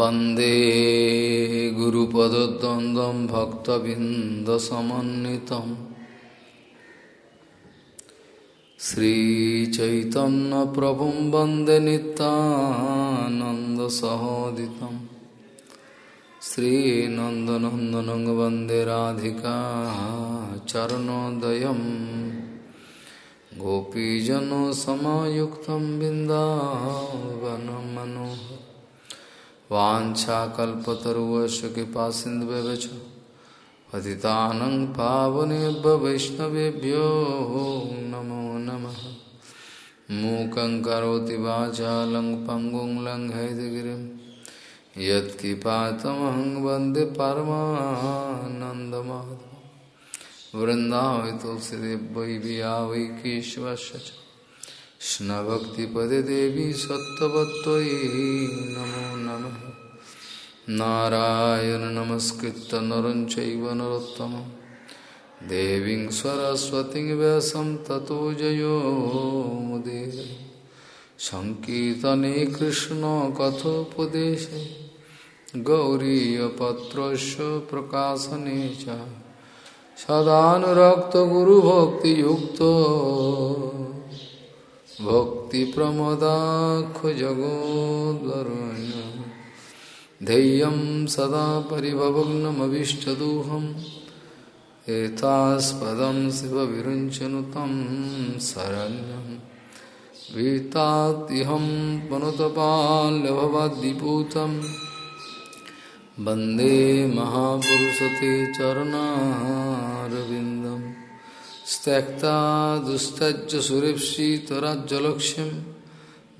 वंदे गुरुपदद्वन्द्वं भक्तबिन्दसमन्वितम्। श्रीचैतन्यप्रभुं वंदे नितानन्दसहोदितं श्रीनन्दनन्दनं वंदे राधिका चरणोदयं गोपीजनसमायुक्तं बिन्दावनं मनोहर वाछाकल्पतरुवश कृपा सिन्धुव्यवच पतितानं पावनेभ्य वैष्णवेभ्यो नमो नमः। मूकं करोति वाचालं पङ्गुं लङ्घयदिगिरिं यत्किपातमहं वंदे परमानन्दमाधव। वृन्दावै तुलसीदेव वै विया वै केशवस्य च। कृष्णभक्तिपदे देवी नमो नमः। नारायण नमस्कृत नरं चैव नरोत्तमं। देवीं सरस्वतीं व्यासं ततो जयो मुदीर। सङ्कीर्तने कृष्णकथोपदेशे गौरीयपत्रस्य प्रकाशने च। सदानुरक्तगुरुभक्तियुक्तो। भक्तिप्रमदाखजगोद्वरुण्य धैर्यं सदा परिभवग्नमभीष्टदोहम् एतास्पदं शिवविरुञ्चनु तं शरण्यं। वीतात्यहं पनुतपाल्यभवद्दिपूतं। वंदे महापुरुषते चरणारविन्दम् त्यक्ता दुस्तज्ज सुरेप्सितराज्जलक्ष्यं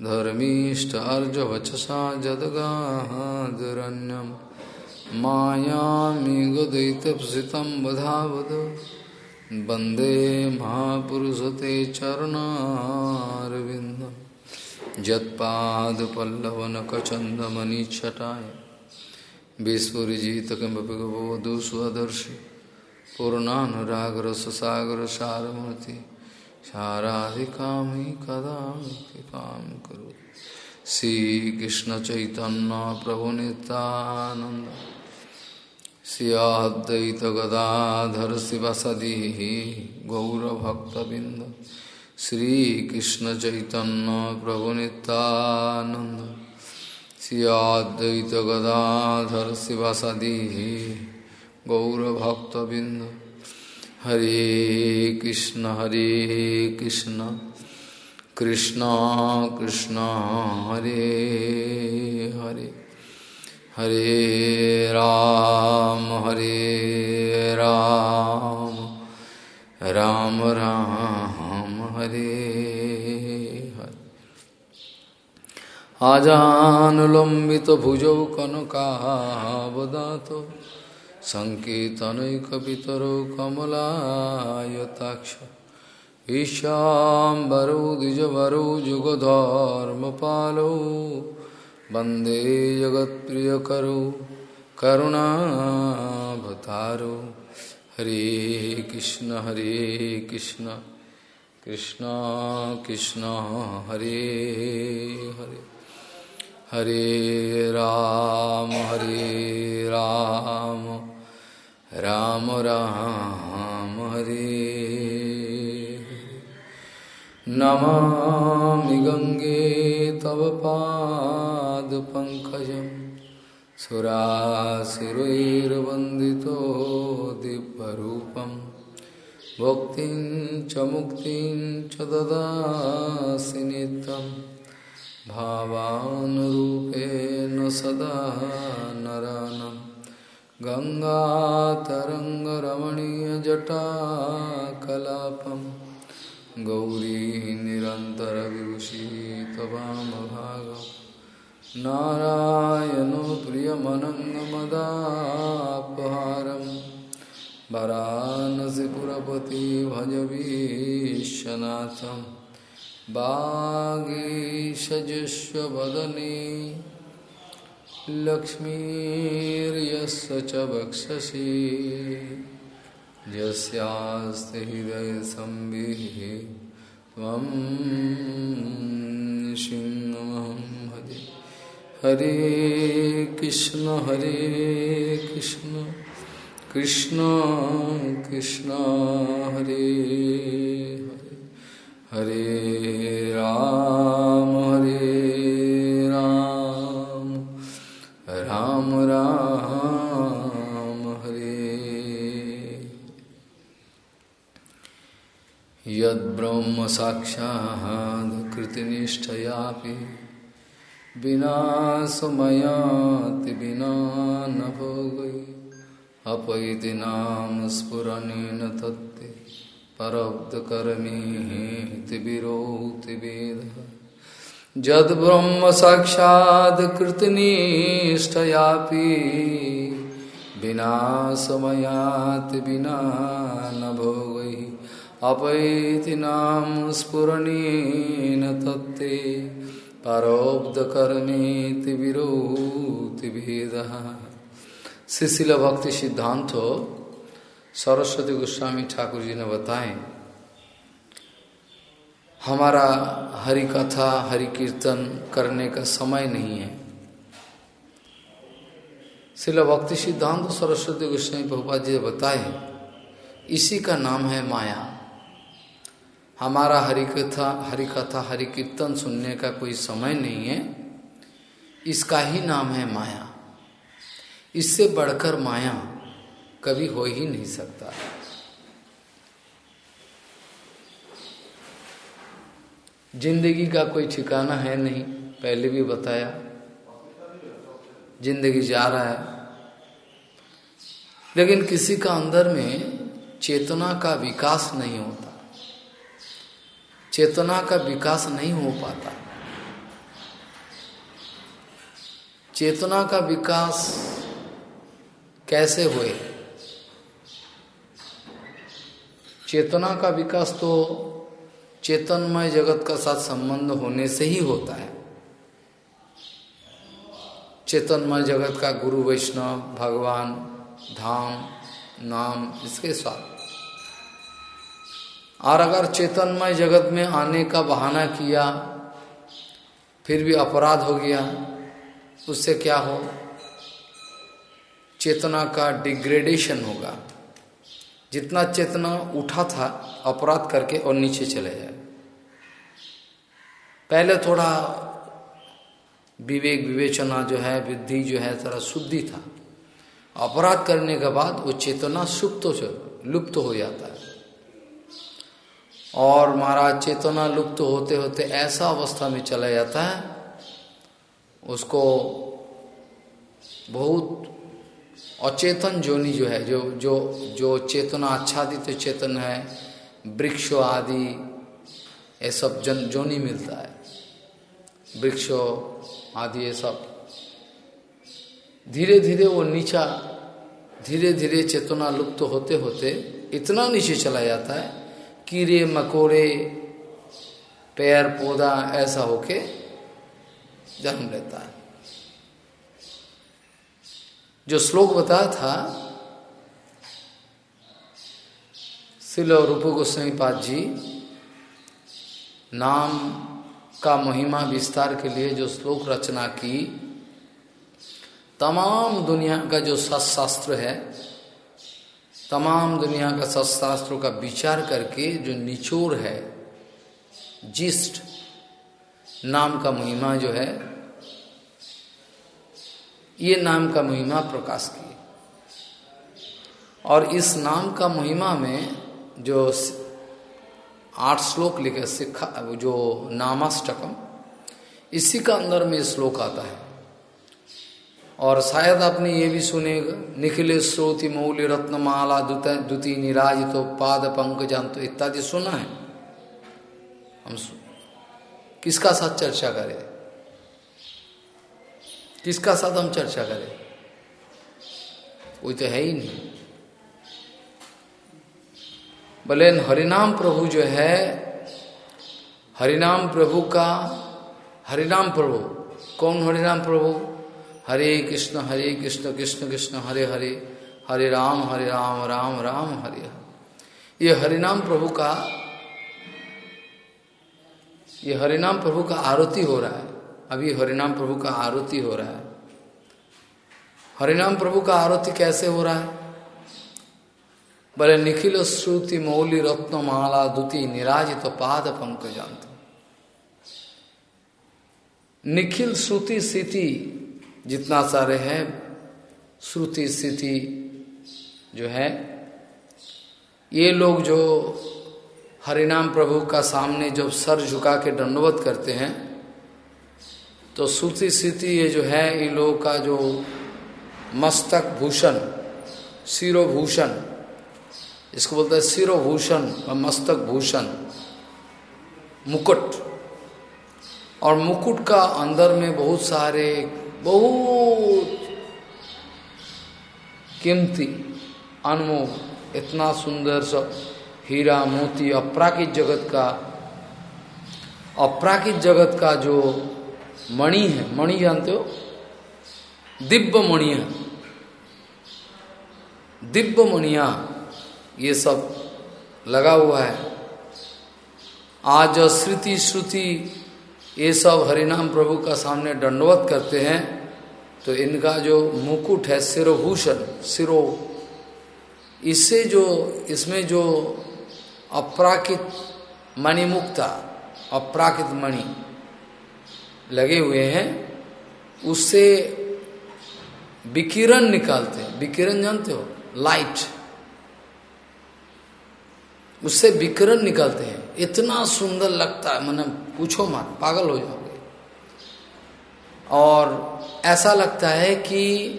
धर्मीष्टार्जवचसा जदगादरण्यं मायामिगदयितप्सितं वधावद वंदे महापुरुषते चरणारविन्दं। यत्पादपल्लवनखचन्दमनिच्छटाय विस्फुरिजित किमपि गवधू स्वदर्शि पूर्णानुरागर सारमूर्ति साराधिकामी कदा कृपा करो। श्रीकृष्ण चैतन्य प्रभु नितानंद सियाद्वैत गदाधर शिवसदी गौरभक्तबिंद श्रीकृष्ण चैतन्य प्रभु नितानंद सियाद्वैत गदाधर शिवसदी गौरभक्तबिंद हरे कृष्ण हरे कृष्ण कृष्ण कृष्ण, हरे हरे। हरे राम हरे राम राम राम, हरे हरे। आजानुलम्बित भुजौ कनकावदातो। सङ्कीर्तनैकपितरो कमलायताक्ष ईशाम्बरो द्विजवरो जुगधर्मपालो वंदे जगत्प्रियकरो करुणाभतारो हरे कृष्ण हरे कृष्ण कृष्ण कृष्ण, हरे हरे। हरे राम हरे राम राम। राम हरे। नमामि गङ्गे तव पादपङ्कजं सुरासुरैर्वन्दितो दिव्यरूपं। भक्तिं च मुक्तिं च ददासि नित्यं। भावानुरूपेण सदा नरानम्। गङ्गातरङ्गरमणीयजटाकलापं गौरी निरन्तरविभूषी त्वमभागं नारायणो प्रियमनङ्गमदापहारं वरानसिपुरपति भजवीशनाथं वागीषजुष्वदने लक्ष्मीर्यस्य च वक्षसि यस्यास्ति हृदयसंविः त्वं सिंहमहं भजे। हरे कृष्ण हरे कृष्ण। कृष्ण कृष्ण, हरे हरे। हरे राम, हरे राम राम हरे। यद्ब्रह्म साक्षात् कृतिनिष्ठयापि विना समयाति विना न भोगै। अपैति नाम स्फुरनेन तत्ते। परब्धकर्मीति विरोति वेदः। जद्ब्रह्म साक्षात् कृतनिष्ठयापि विना समयाति विना न भोगै अपैति नाम स्फुरनेन तत्ते परोब्धकर्मीति विरोति भेदः। शिशिल भक्ति सिद्धांत सरस्वती गोस्वामी ठाकुर जी ने बताए हमारा हरि कथा, हरि कीर्तन करने का समय नहीं है। शिल भक्ति सिद्धांत सरस्वती गोस्वामी प्रभुपा जी बताए इसी का नाम है माया। हमारा हरि कथा हरि कथा, हरि कीर्तन सुनने का कोई समय नहीं है, इसका ही नाम है माया। इससे बढ़कर माया कभी हो ही नहीं सकता। ज़िंदगी का कोई ठिकाना है नहीं, पहले भी बताया। ज़िंदगी जा रहा है। लेकिन किसी का अंदर में चेतना का विकास नहीं होता। चेतना का विकास नहीं हो पाता। चेतना का विकास कैसे हुए? चेतना का विकास तो चेतनमय जगत का साथ संबंध होने से ही होता है। चेतनमय जगत का गुरु वैष्णव, भगवान, धाम, नाम, इसके साथ। और अगर चेतनमय जगत में आने का बहाना किया, फिर भी अपराध हो गया, उससे क्या हो? चेतना का डिग्रेडेशन होगा। जितना चेतना उठा था, अपराध करके और नीचे चले जाए। पहले थोड़ा विवेक विवेचना जो है बुद्धि जो है थोड़ा शुद्धि था। अपराध करने के बाद वो चेतना सुप्त हो लुप्त हो जाता है। और महाराज, चेतना लुप्त होते होते ऐसा अवस्था में चला जाता है, उसको बहुत अचेतन जोनी जो है, जो जो जो चेतना आच्छादित चेतन है, वृक्ष आदि, ये सब जन, जोनी मिलता है। वृक्ष आदि ये सब। धीरे धीरे वो नीचा, धीरे धीरे चेतना लुप्त होते होते इतना नीचे चला जाता है, कीड़े, मकोड़े पैर पौधा ऐसा होके जन्म लेता है। जो श्लोक बताया था, शिल रूप गोस्वामी पाद जी, नाम का महिमा विस्तार के लिए जो श्लोक रचना की, तमाम दुनिया का जो शास्त्र है, तमाम दुनिया का शास्त्रों का विचार करके जो निचोड़ है जिस्ट नाम का महिमा जो है, ये नाम का महिमा प्रकाश किए। और इस नाम का महिमा में जो आठ श्लोक लिखे सिखा जो नामाष्टकम, इसी का अंदर में श्लोक आता है। और शायद आपने ये भी सुने निखिले स्रोति मौल्य रत्नमाला द्युति निराजित तो पाद पंक तो इत्यादि सुना है। हम सुन। किसका साथ चर्चा करें? किसका साथ हम चर्चा करें? कोई तो है ही नहीं। बोले हरिनाम प्रभु जो है, हरिनाम प्रभु का, हरिनाम प्रभु, कौन हरिनाम प्रभु? हरे कृष्ण हरे कृष्ण कृष्ण कृष्ण, हरे हरे हरे राम हरे राम राम राम, हरे हरे। ये हरिनाम प्रभु का, ये हरिनाम प्रभु का आरती हो रहा है। अभी हरिनाम प्रभु का आरती हो रहा है। हरिनाम प्रभु का आरती कैसे हो रहा है? बोले निखिल श्रुति मौली रत्न माला दुति निराजित तो पाद पंकजांत। निखिल श्रुति स्थिति जितना सारे हैं, श्रुति स्थिति जो है, ये लोग जो हरिनाम प्रभु का सामने जब सर झुका के दंडवत करते हैं तो श्रुति स्थिति ये जो है, इन लोगों का जो मस्तक भूषण सिरोभूषण इसको बोलते हैं सिरोभूषण और मस्तक भूषण, मुकुट। और मुकुट का अंदर में बहुत सारे, बहुत कीमती अनमोल इतना सुंदर सब हीरा मोती अपराकित जगत का, अपराकित जगत का जो मणि है, मणि जानते हो? दिव्य मणिया दिव्य मणिया। ये सब लगा हुआ है। आज श्रुति श्रुति ये सब हरिनाम प्रभु का सामने दंडवत करते हैं तो इनका जो मुकुट है सिरोभूषण, सिरो, इससे जो, इसमें जो अपराकित मणिमुक्ता अपराकित मणि लगे हुए हैं, उससे विकिरण निकालते हैं। विकिरण जानते हो? लाइट उससे विकिरण निकलते हैं। इतना सुंदर लगता है। मन पूछो मत, पागल हो जाओगे। और ऐसा लगता है कि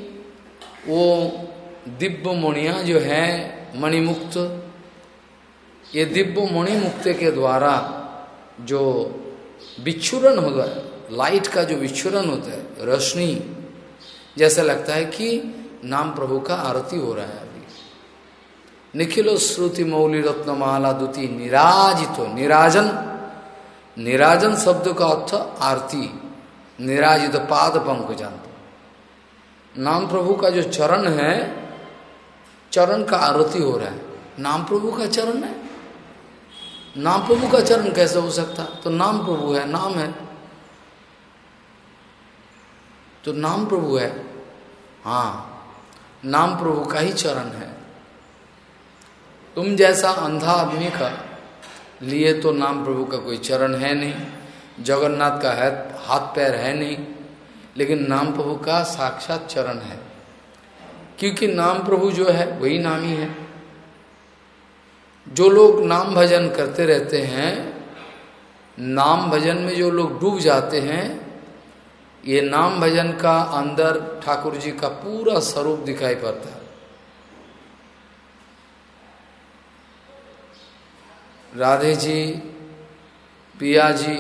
वो दिव्य मुणिया जो है, मणिमुक्त, ये दिव्य मणिमुक्त के द्वारा जो विच्छुरन है, लाइट का जो विच्छुरन होता है, रोशनी, जैसा लगता है कि नाम प्रभु का आरती हो रहा है। निखिलो श्रुति मौली रत्नमाला दुति निराजितो निराजन। निराजन शब्द का अर्थ आरती। निराजित पाद पंकजन। नाम प्रभु का जो चरण है, चरण का आरती हो रहा है। नाम प्रभु का चरण है? नाम प्रभु का चरण कैसे हो सकता? तो नाम प्रभु है, नाम है। तो नाम प्रभु है। हाँ नाम प्रभु का ही चरण है। तुम जैसा अंधा आदमी का लिए तो नाम प्रभु का कोई चरण है नहीं, जगन्नाथ का है, हाथ पैर है नहीं, लेकिन नाम प्रभु का साक्षात चरण है। क्योंकि नाम प्रभु जो है, वही नाम ही। है जो लोग नाम भजन करते रहते हैं, नाम भजन में जो लोग डूब जाते हैं, ये नाम भजन का अंदर ठाकुर जी का पूरा स्वरूप दिखाई पड़ता है। राधे जी, पिया जी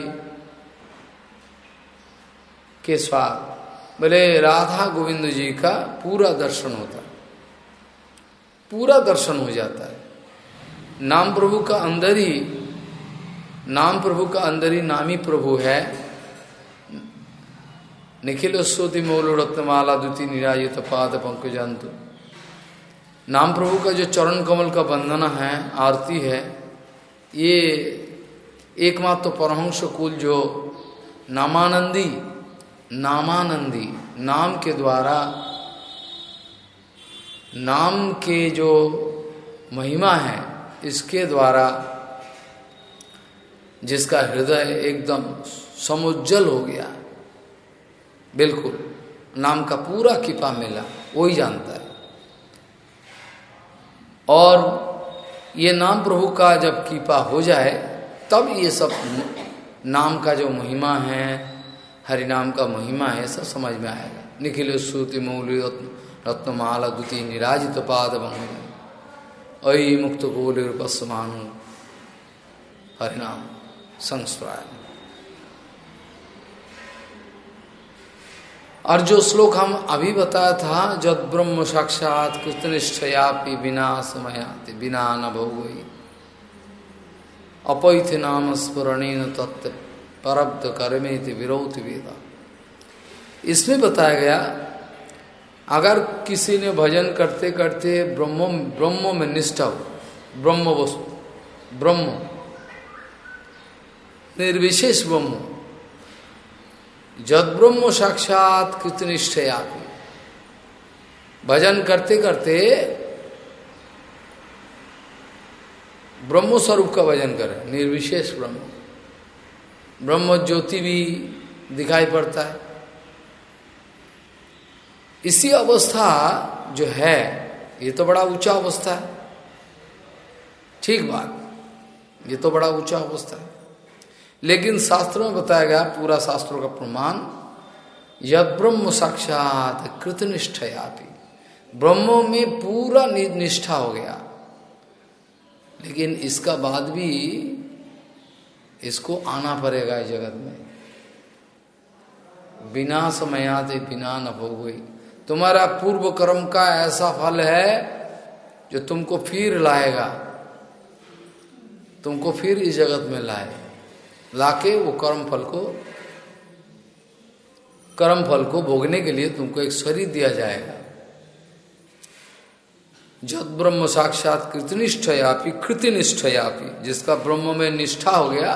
के स्वाद। बोले राधा गोविंद जी का पूरा दर्शन होता, पूरा दर्शन हो जाता है। नाम प्रभु का अंदर ही, नाम प्रभु का अंदर ही नामी प्रभु है। निखिल स्तुति मौल रत्नमाला द्वितीय निराजित पाद पंकजंत। नाम प्रभु का जो चरण कमल का बंधना है, आरती है ये एकमात्र तो परमहंस कुल जो नामानंदी नामानंदी, नाम के द्वारा, नाम के जो महिमा है, इसके द्वारा जिसका हृदय एकदम समुज्जल हो गया, बिल्कुल, नाम का पूरा कृपा मिला वही जानता है। और ये नाम प्रभु का जब कृपा हो जाए, तब ये सब नाम का जो महिमा है हरि नाम का महिमा है, सब समझ में आएगा। निखिल श्रुति मौल रत्न, रत्नमाला द्वितीय निराजित पाद अयि मुक्त बोले समान हरिनाम संस्प्राय और जो श्लोक हम अभी बताया था, जद ब्रह्म साक्षात कृतनिष्ठयापि बिना समयाति, बिना न भोगई अपैथ नाम स्मरणीन तत्व परब्ध कर्मे विरोध वेदा। इसमें बताया गया, अगर किसी ने भजन करते करते ब्रह्म ब्रह्म में निष्ठा हो, ब्रह्म वस्तु, ब्रह्म, निर्विशेष ब्रह्म जद ब्रह्म साक्षात कृतनिष्ठ आप भजन करते करते ब्रह्म स्वरूप का भजन करें, निर्विशेष ब्रह्म। ब्रह्म ज्योति भी दिखाई पड़ता है। इसी अवस्था जो है, ये तो बड़ा ऊँचा अवस्था है। ठीक बात, ये तो बड़ा ऊँचा अवस्था है। लेकिन शास्त्रों में बताया गया पूरा शास्त्रों का प्रमाण, यद ब्रह्म साक्षात कृतनिष्ठ ब्रह्मों में पूरा निष्ठा हो गया। लेकिन इसका बाद भी इसको आना पड़ेगा इस जगत में। बिना समयाते बिना न गई तुम्हारा पूर्व कर्म का ऐसा फल है जो तुमको फिर लाएगा। तुमको फिर इस जगत में लाए। लाके वो कर्म फल को, कर्म फल को भोगने के लिए तुमको एक शरीर दिया जाएगा। जद ब्रह्म साक्षात कृतनिष्ठ यापी कृतिनिष्ठ यापी जिसका ब्रह्म में निष्ठा हो गया,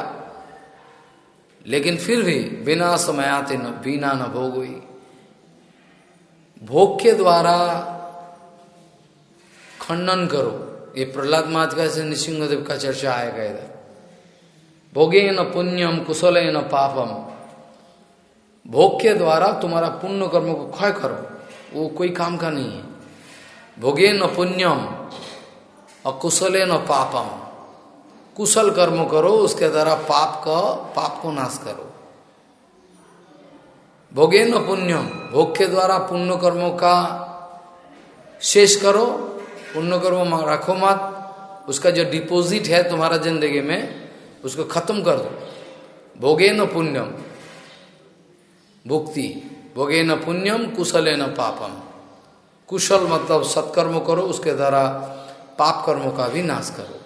लेकिन फिर भी बिना समयाते न, बिना न भोग हुई भोग के द्वारा खंडन करो। ये प्रहलाद मातका से नृसिंहदेव का चर्चा आएगा इधर। भोगे न पुण्यम कुशल न पापम भोग के द्वारा तुम्हारा पुण्य कर्म को क्षय करो। वो कोई काम का नहीं है। भोगे न पुण्यम और कुशले न पापम कुशल कर्म करो, उसके द्वारा पाप का, पाप को नाश करो। भोगे न पुण्यम भोग के द्वारा पुण्य कर्मों का शेष करो। पुण्य कर्म रखो मत। उसका जो डिपॉजिट है तुम्हारा ज़िंदगी में उसको खत्म कर दो। भोगे न पुण्यम। भुक्ति। भोगे न पुण्यम कुशले न पापम। कुशल मतलब सत्कर्म करो, उसके द्वारा पाप कर्मों का भी नाश करो।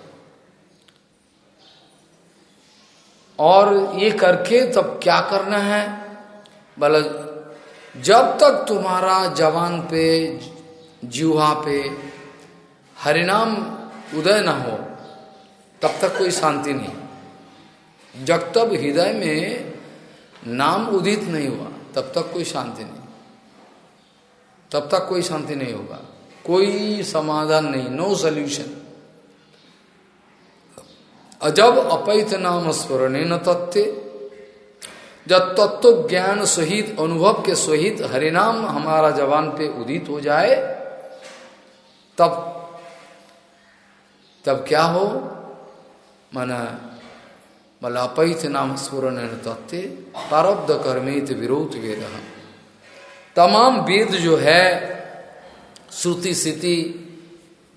और ये करके तब क्या करना है? बोला, जब तक तुम्हारा जवान पे जीवा पे हरिनाम उदय न हो, तब तक कोई शांति नहीं। जब तक हृदय में नाम उदित नहीं हुआ, तब तक कोई शांति नहीं। तब तक कोई शांति नहीं होगा। कोई समाधान नहीं नो सोल्यूशन अजब अपैत नाम स्मरण न तत्व जब तत्व ज्ञान सहित, अनुभव के सहित हरिनाम हमारा जवान पे उदित हो जाए, तब तब क्या हो? माना अपैत नाम स्मरण तत्व प्रारब्ध कर्मित विरोध वेद। तमाम वेद जो है, श्रुति स्थिति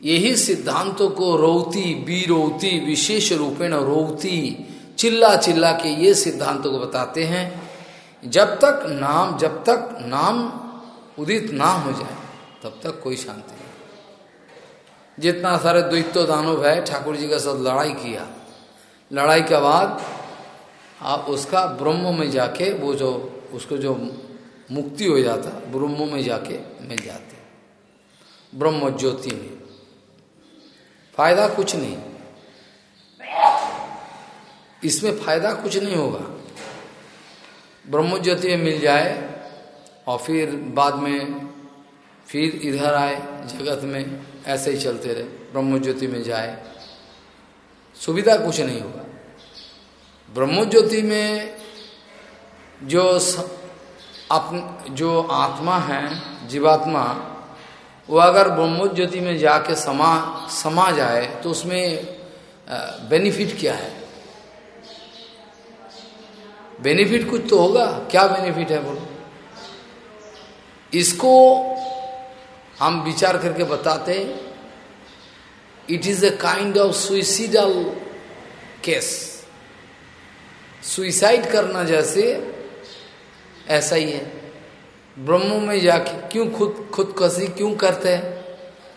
यही सिद्धांतों को रोती, बीरोती, विशेष रूपेण रोती, चिल्ला चिल्ला के ये सिद्धांतों को बताते हैं, जब तक नाम, जब तक नाम उदित ना हो जाए, तब तक कोई शांति नहीं। जितना सारे द्वित्व दानव है, ठाकुर जी का साथ लड़ाई किया लड़ाई के बाद आप उसका ब्रह्म में जाके वो जो, उसको जो मुक्ति हो जाता, ब्रह्म में जाके मिल जाते। ब्रह्म ज्योति में। फ़ायदा कुछ नहीं। इसमें फ़ायदा कुछ नहीं होगा। ब्रह्म ज्योति में मिल जाए और फिर बाद में फिर इधर आए, जगत में ऐसे ही चलते रहे। ब्रह्म ज्योति में जाए। सुविधा कुछ नहीं होगा। ब्रह्म ज्योति में जो अपन जो आत्मा है, जीवात्मा, वो अगर ब्रह्मो ज्योति में जाके समा समा जाए तो उसमें बेनिफिट क्या है? बेनिफिट कुछ तो होगा। क्या बेनिफिट है बोलो? इसको हम विचार करके बताते it is a kind of suicidal case suicide करना जैसे ऐसा ही है। ब्रह्म में जाके क्यों खुद खुद कसी क्यों करते हैं?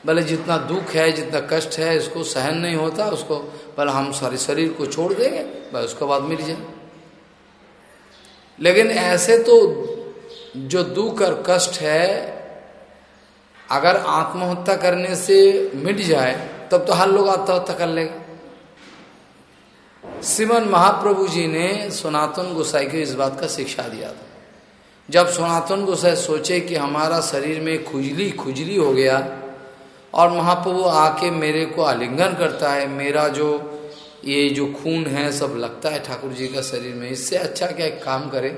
भले जितना दुख है, जितना कष्ट है, इसको सहन नहीं होता, उसको भले हम सारे शरीर को छोड़ देंगे भाई उसके बाद मिल जाए। लेकिन ऐसे तो जो दुख और कष्ट है, अगर आत्महत्या करने से मिट जाए तब तो हर लोग आत्महत्या कर लेगा। श्रीमन महाप्रभु जी ने सनातन गोसाई को इस बात का शिक्षा दिया था। जब सनातन गोसाई सोचे कि हमारा शरीर में खुजली खुजली हो गया और महाप्रभु आके मेरे को आलिंगन करता है, मेरा जो ये जो खून है सब लगता है ठाकुर जी का शरीर में, इससे अच्छा क्या काम करे?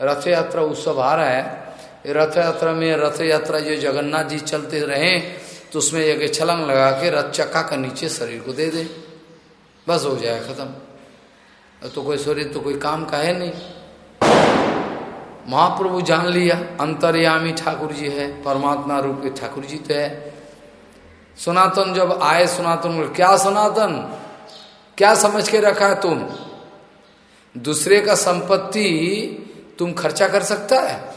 रथ यात्रा उत्सव आ रहा है। रथ यात्रा में रथ यात्रा जो जगन्नाथ जी चलते रहे तो उसमें एक छलंग लगा के रथ चक्का का नीचे शरीर को दे दे। बस हो जाए, खत्म। तो कोई शरीर तो कोई काम का है नहीं। महाप्रभु जान लिया, अंतर्यामी ठाकुर जी है, परमात्मा रूप के ठाकुर जी तो है। सनातन जब आए, सनातन क्या सनातन? क्या समझ के रखा है तुम? दूसरे का संपत्ति तुम खर्चा कर सकता है?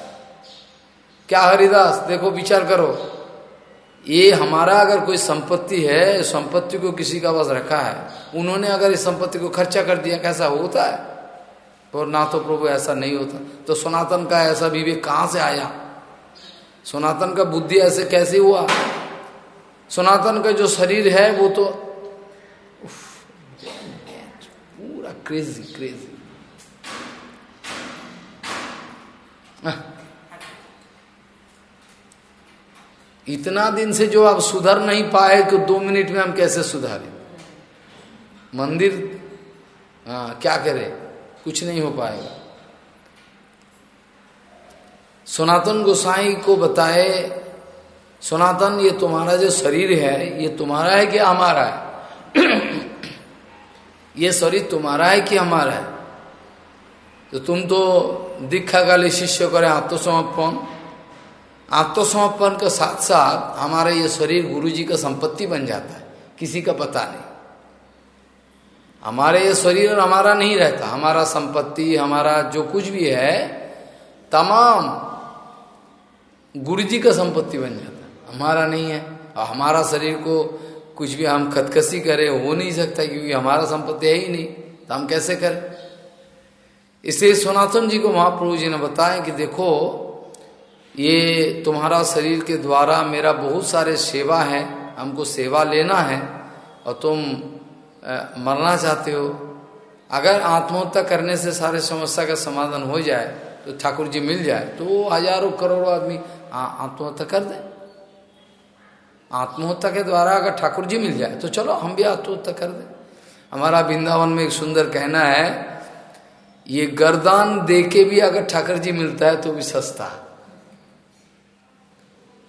क्या हरिदास, देखो, विचार करो। ये हमारा अगर कोई संपत्ति है संपत्ति को किसी का बस रखा है, उन्होंने अगर इस संपत्ति को खर्चा कर दिया, कैसा होता है? और ना तो प्रभु ऐसा नहीं होता। तो सनातन का ऐसा विवेक कहाँ से आया? सनातन का बुद्धि ऐसे कैसे हुआ? सनातन का जो शरीर है, वो तो पूरा क्रेजी क्रेजी इतना दिन से जो आप सुधर नहीं पाए तो दो मिनट में हम कैसे सुधारे? मंदिर हाँ क्या करे? कुछ नहीं हो पाएगा। सनातन गोसाई को बताए, सनातन, ये तुम्हारा जो शरीर है, ये तुम्हारा है कि हमारा है? ये शरीर तुम्हारा है कि हमारा है? तो तुम तो दीक्षा काली शिष्य करे आत्मसमर्पण आत्मसमर्पण के साथ साथ हमारा ये शरीर गुरु जी का संपत्ति बन जाता है। किसी का पता नहीं। हमारे ये शरीर और हमारा नहीं रहता। हमारा संपत्ति, हमारा जो कुछ भी है, तमाम गुरु जी का संपत्ति बन जाता है। हमारा नहीं है। और हमारा शरीर को कुछ भी हम खतखसी करें, हो नहीं सकता, क्योंकि हमारा संपत्ति है ही नहीं। तो हम कैसे करें? इसलिए सनातन जी को महाप्रभु जी ने बताया कि देखो ये तुम्हारा शरीर के द्वारा मेरा बहुत सारे सेवा है हमको सेवा लेना है और तुम आ, मरना चाहते हो। अगर आत्महत्या करने से सारे समस्या का समाधान हो जाए तो ठाकुर जी मिल जाए तो वो हज़ारों करोड़ों आदमी आत्महत्या कर दे। आत्महत्या के द्वारा अगर ठाकुर जी मिल जाए तो चलो हम भी आत्महत्या कर दे। हमारा वृंदावन में एक सुंदर कहना है ये गर्दान दे के भी अगर ठाकुर जी मिलता है तो भी सस्ता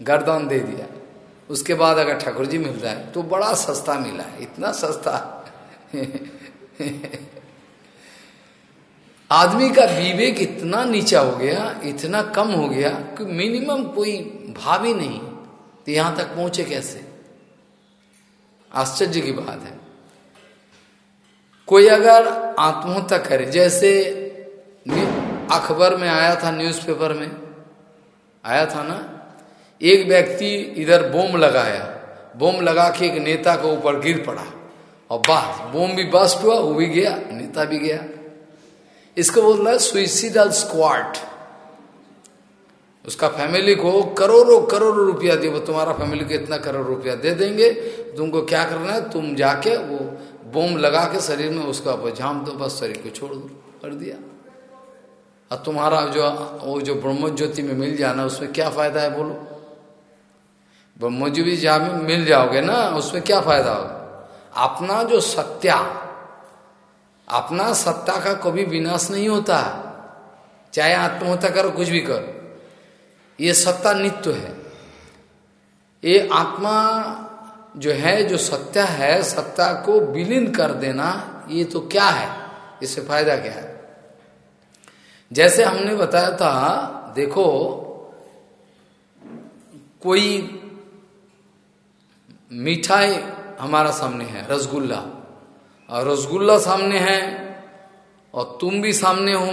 गर्दान दे दिया। उसके बाद अगर ठाकुर जी मिलता है तो बड़ा सस्ता मिला। है इतना सस्ता। आदमी का विवेक इतना नीचा हो गया, इतना कम हो गया, कि मिनिमम कोई भाव ही नहीं। तो यहाँ तक पहुँचे कैसे? आश्चर्य की बात है। कोई अगर आत्महत्या करे, जैसे अखबार में आया था न्यूज़पेपर में, आया था ना एक व्यक्ति इधर बोम लगाया, बोम लगा के एक नेता के ऊपर गिर पड़ा। और बस बोम भी बस्ट हुआ, वो भी गया, नेता भी गया। इसको बोल रहा है सुइसिडल स्क्वाड उसका फैमिली को करोड़ों करोड़ों रुपया दे वो तुम्हारा फैमिली को इतना करोड़ रुपया दे देंगे। तुमको क्या करना है? तुम जाके वो बोम लगा के शरीर में उसका झाम दो, बस शरीर को छोड़ दो, कर दिया। और तुम्हारा जो, वो जो ब्रह्म ज्योति में मिल जाना, उसमें क्या फ़ायदा है बोलो? ब्रह्म ज्योति जहाँ मिल जाओगे ना, उसमें क्या फ़ायदा होगा? अपना जो सत्या, अपना सत्ता का कभी विनाश नहीं होता। है चाहे आत्महत्या करो, कुछ भी करो। ये सत्ता नित्य है। ये आत्मा जो है, जो सत्या है, सत्ता को विलीन कर देना, ये तो क्या है? इससे फ़ायदा क्या है? जैसे हमने बताया था, देखो, कोई मिठाई हमारा सामने है, रसगुल्ला। और रसगुल्ला सामने है और तुम भी सामने हो।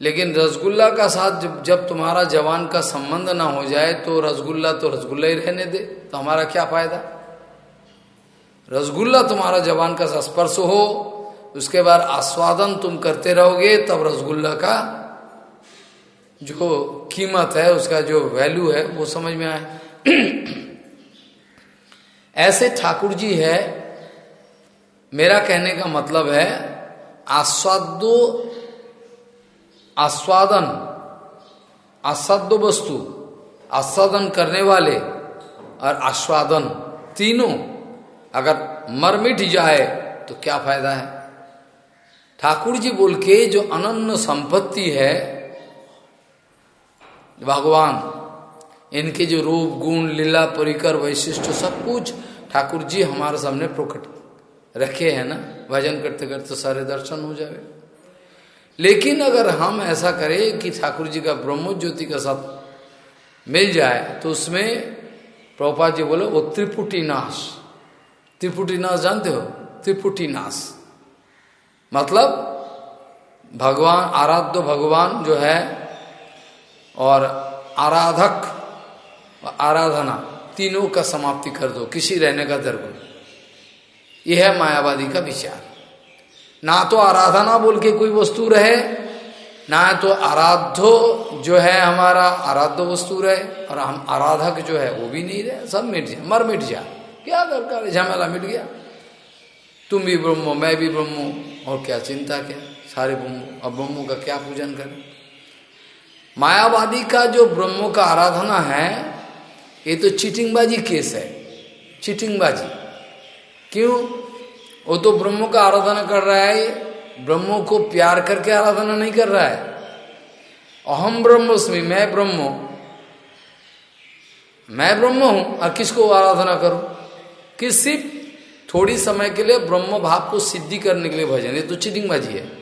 लेकिन रसगुल्ला का साथ जब जब तुम्हारा जवान का संबंध ना हो जाए तो रसगुल्ला तो रसगुल्ला ही रहने दे। तो हमारा क्या फ़ायदा? रसगुल्ला तुम्हारा जवान का स्पर्श हो, उसके बाद आस्वादन तुम करते रहोगे, तब रसगुल्ला का जो कीमत है, उसका जो वैल्यू है, वो समझ में आए। ऐसे ठाकुर जी है, मेरा कहने का मतलब है, आस्वादो, आस्वादन आस्वाद्य वस्तु, आस्वादन करने वाले और आस्वादन तीनों अगर मर मिट जाए तो क्या फ़ायदा है? ठाकुर जी बोल के जो अनन्न संपत्ति है, भगवान इनके जो रूप, गुण, लीला, परिकर, वैशिष्ट सब कुछ ठाकुर जी हमारे सामने प्रकट रखे हैं ना? भजन करते करते सारे दर्शन हो जाए लेकिन अगर हम ऐसा करें कि ठाकुर जी का ब्रह्म ज्योति का साथ मिल जाए तो उसमें प्रभुपा जी बोले वो त्रिपुटी नाश त्रिपुटी नाश जानते हो? त्रिपुटी नाश मतलब भगवान, आराध्य भगवान जो है और आराधक आराधना, तीनों का समाप्ति कर दो, किसी रहने का दर्व यह है मायावादी का विचार। ना तो आराधना बोल के कोई वस्तु रहे, ना तो आराध्यो जो है हमारा आराध्य वस्तु रहे, और हम आराधक जो है वो भी नहीं रहे, सब मिट जाए, मर मिट जाए। क्या दरकार झमेला मिट गया। तुम भी ब्रह्मो, मैं भी ब्रह्मो, और क्या चिंता क्या? सारे ब्रह्मो, अब ब्रह्मो का क्या पूजन करें? मायावादी का जो ब्रह्मो का आराधना है ये तो चीटिंगबाजी केस है। चीटिंगबाजी। क्यों? वो तो ब्रह्मो का आराधना कर रहा है, ब्रह्मो को प्यार करके आराधना नहीं कर रहा है। अहम ब्रह्मस्मि मैं ब्रह्मो मैं ब्रह्म हूँ और किसको आराधना करूँ? किस सिर्फ़ थोड़ी समय के लिए ब्रह्म भाव को सिद्धि करने के लिए भजन। ये तो चिटिंगबाजी है।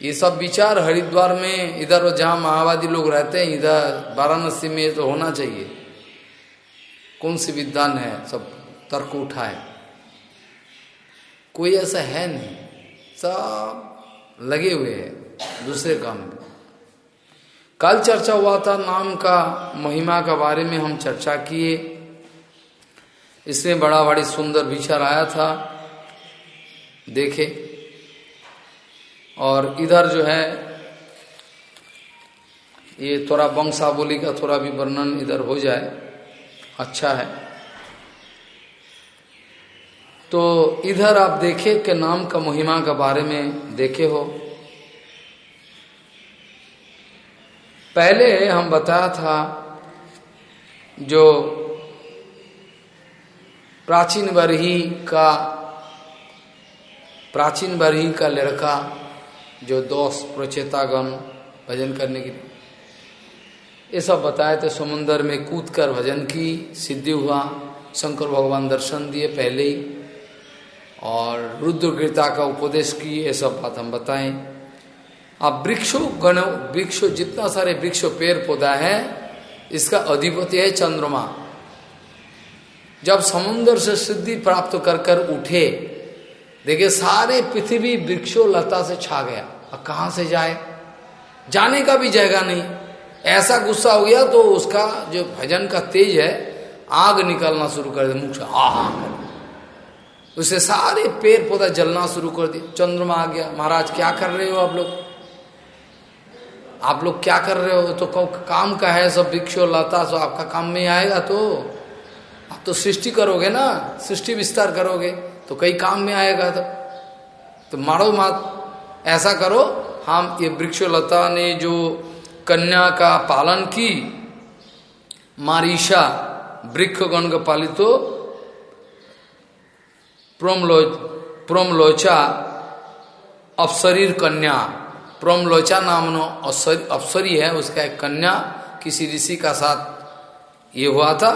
ये सब विचार हरिद्वार में इधर और जहाँ माओवादी लोग रहते हैं, इधर वाराणसी में तो होना चाहिए। कौन सी विद्वान है? सब तर्क उठाए। कोई ऐसा है नहीं। सब लगे हुए हैं दूसरे काम में। कल चर्चा हुआ था नाम का, महिमा के बारे में हम चर्चा किए। इसमें बड़ा बड़ी सुंदर विचार आया था। देखे। और इधर जो है, ये थोड़ा वंशावली का थोड़ा भी वर्णन इधर हो जाए अच्छा है। तो इधर आप देखे के नाम का महिमा के बारे में देखे हो। पहले हम बताया था जो प्राचीन बरही का, प्राचीन बरही का लड़का जो दोष प्रचेतागण, भजन करने के। ये सब बताए थे समुन्दर में कूद कर भजन की सिद्धि हुआ। शंकर भगवान दर्शन दिए पहले ही। और रुद्रगीता का उपदेश की ये सब बात हम बताएँ। अब वृक्षो, गण, वृक्षो, जितना सारे वृक्ष, पेड़, पौधा है, इसका अधिपति है चंद्रमा। जब समुन्द्र से सिद्धि प्राप्त कर कर उठे देखिए, सारे पृथ्वी वृक्षो लता से छा गया। अब कहाँ से जाए? जाने का भी जगह नहीं। ऐसा गुस्सा हो गया तो उसका जो भजन का तेज है, आग निकलना शुरू कर दे मुख से आ उसे सारे पेड़ पौधा जलना शुरू कर दिया चंद्रमा आ गया। महाराज, क्या कर रहे हो आप लोग? आप लोग क्या कर रहे हो? तो काम का है सब वृक्षो, लता सब आपका काम में आएगा तो। आप तो सृष्टि करोगे ना? सृष्टि विस्तार करोगे। तो कई काम में आएगा तो तो मारो मत, ऐसा करो, हम ये वृक्षलता ने जो कन्या का पालन की, मारीशा वृक्षगण का पालितो प्रोमलो प्रोमलोचा अफसरीर कन्या, प्रोमलोचा नामनो अफसरी है, उसका एक कन्या किसी ऋषि का साथ ये हुआ था,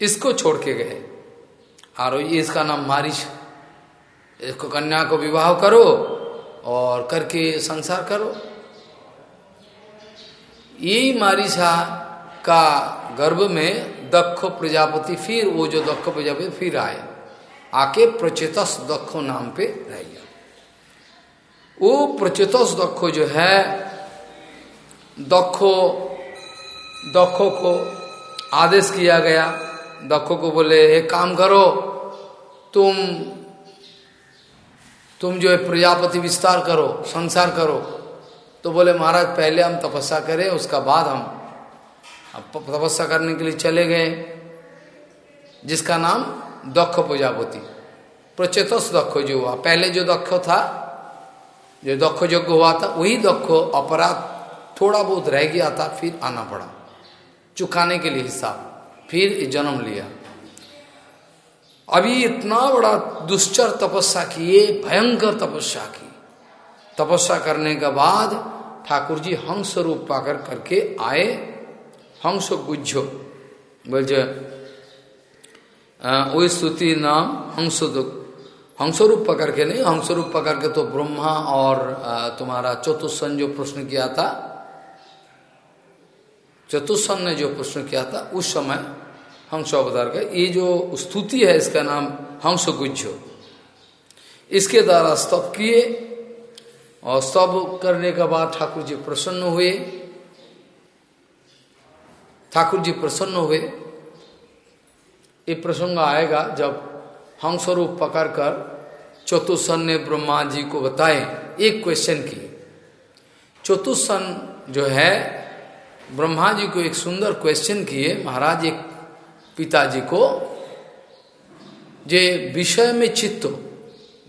इसको छोड़ के गए। और इसका नाम मारिश। इसको कन्या को विवाह करो और करके संसार करो। यही मारिशा का गर्भ में दक्ष प्रजापति फिर वो जो दक्ष प्रजापति फिर आए। आके प्रचेतस दक्षो नाम पे रह गया। वो प्रचेतस दक्षो जो है, दक्षो दक्षो को आदेश किया गया। दक्षो को बोले एक काम करो। तुम तुम जो है प्रजापति विस्तार करो, संसार करो। तो बोले, महाराज, पहले हम तपस्या करें, उसका बाद हम तपस्या करने के लिए चले गए। जिसका नाम दक्ष प्रजापति। प्रचेतस दक्ष जो हुआ। पहले जो दक्ष था, जो दक्ष यज्ञ हुआ था, वही दक्ष अपराध थोड़ा बहुत रह गया था, फिर आना पड़ा। चुकाने के लिए हिसाब। फिर जन्म लिया। अभी इतना बड़ा दुश्चर तपस्या किए भयंकर तपस्या की। तपस्या करने के बाद ठाकुर जी हंस रूप पाकर करके आए। हंस गुज्जो। बोल वही स्तुति नाम हंस हंसरूप पकड़ के नहीं हंसरूप पकड़ के तो ब्रह्मा और तुम्हारा चतुस्सन जो प्रश्न किया था चतुस्सन ने जो प्रश्न किया था, उस समय हंस अवतार का ये जो स्तुति है, इसका नाम हंस गुज्जो इसके द्वारा स्तप किए और स्तप करने के बाद ठाकुर जी प्रसन्न हुए। ठाकुर जी प्रसन्न हुए। ये प्रसंग आएगा जब हंसरूप पकड़कर चतुसन ने ब्रह्मा जी को बताए। एक क्वेश्चन की। चतुसन जो है ब्रह्मा जी को एक सुंदर क्वेश्चन किए, महाराज एक पिताजी को, जे विषय में चित्त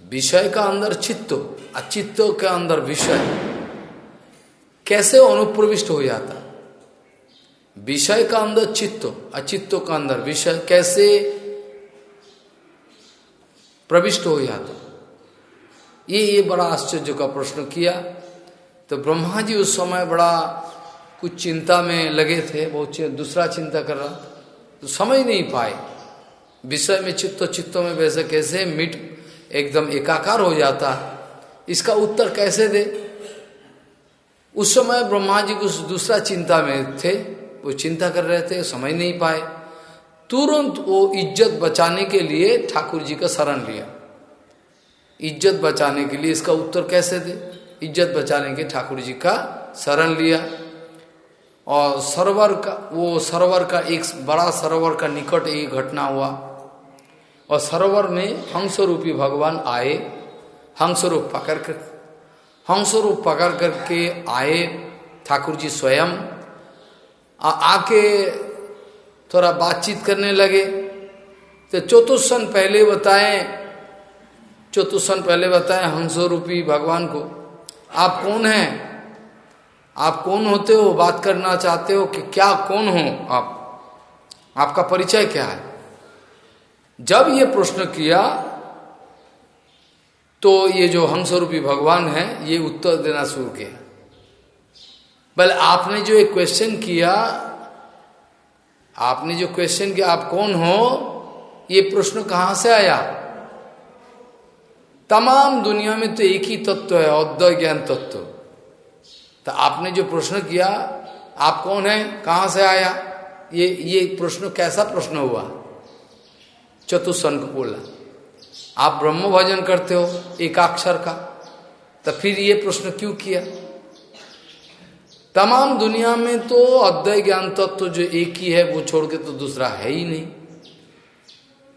विषय का अंदर चित्त अचित्त के अंदर विषय, कैसे अनुप्रविष्ट हो जाता? विषय का अंदर चित्त अचित्त का अंदर विषय कैसे प्रविष्ट हो जाता? ये ये बड़ा आश्चर्य का प्रश्न किया। तो ब्रह्मा जी उस समय बड़ा कुछ चिंता में लगे थे, बहुत दूसरा चिंता कर रहा तो समझ नहीं पाए। विषय में चित्तो चित्तों में, वैसे कैसे मिट एकदम एकाकार हो जाता। इसका उत्तर कैसे दे? उस समय ब्रह्मा जी कुछ दूसरा चिंता में थे, वो चिंता कर रहे थे, समझ नहीं पाए। तुरंत वो इज़्ज़त बचाने के लिए ठाकुर जी का शरण लिया। इज़्ज़त बचाने के लिए इसका उत्तर कैसे दे? इज़्ज़त बचाने के ठाकुर जी का शरण लिया। और सरोवर का वो सरोवर का एक बड़ा सरोवर का निकट एक घटना हुआ। और सरोवर में हंस रूपी भगवान आए हंस रूप पकड़ कर हंस रूप पकड़ करके आए ठाकुर जी स्वयं। आ, आके थोड़ा बातचीत करने लगे। तो चतुर्सन पहले बताए चतुर्सन पहले बताए हंसो रूपी भगवान को आप कौन हैं? आप कौन होते हो? बात करना चाहते हो कि क्या कौन हो आप? आपका परिचय क्या है? जब ये प्रश्न किया तो ये जो हंसरूपी भगवान है, ये उत्तर देना शुरू किया। बल, आपने जो एक क्वेश्चन किया, आपने जो क्वेश्चन किया, आप कौन हो? ये प्रश्न कहाँ से आया? तमाम दुनिया में तो एक ही तत्व है औद्य ज्ञान तत्व। तो आपने जो प्रश्न किया, आप कौन है, कहाँ से आया? ये ये प्रश्न कैसा प्रश्न हुआ? चतुसन को बोला, आप ब्रह्म भजन करते हो एकाक्षर का तो फिर ये प्रश्न क्यों किया? तमाम दुनिया में तो अद्वय ज्ञान तत्व तो जो एक ही है, वो छोड़ के तो दूसरा है ही नहीं।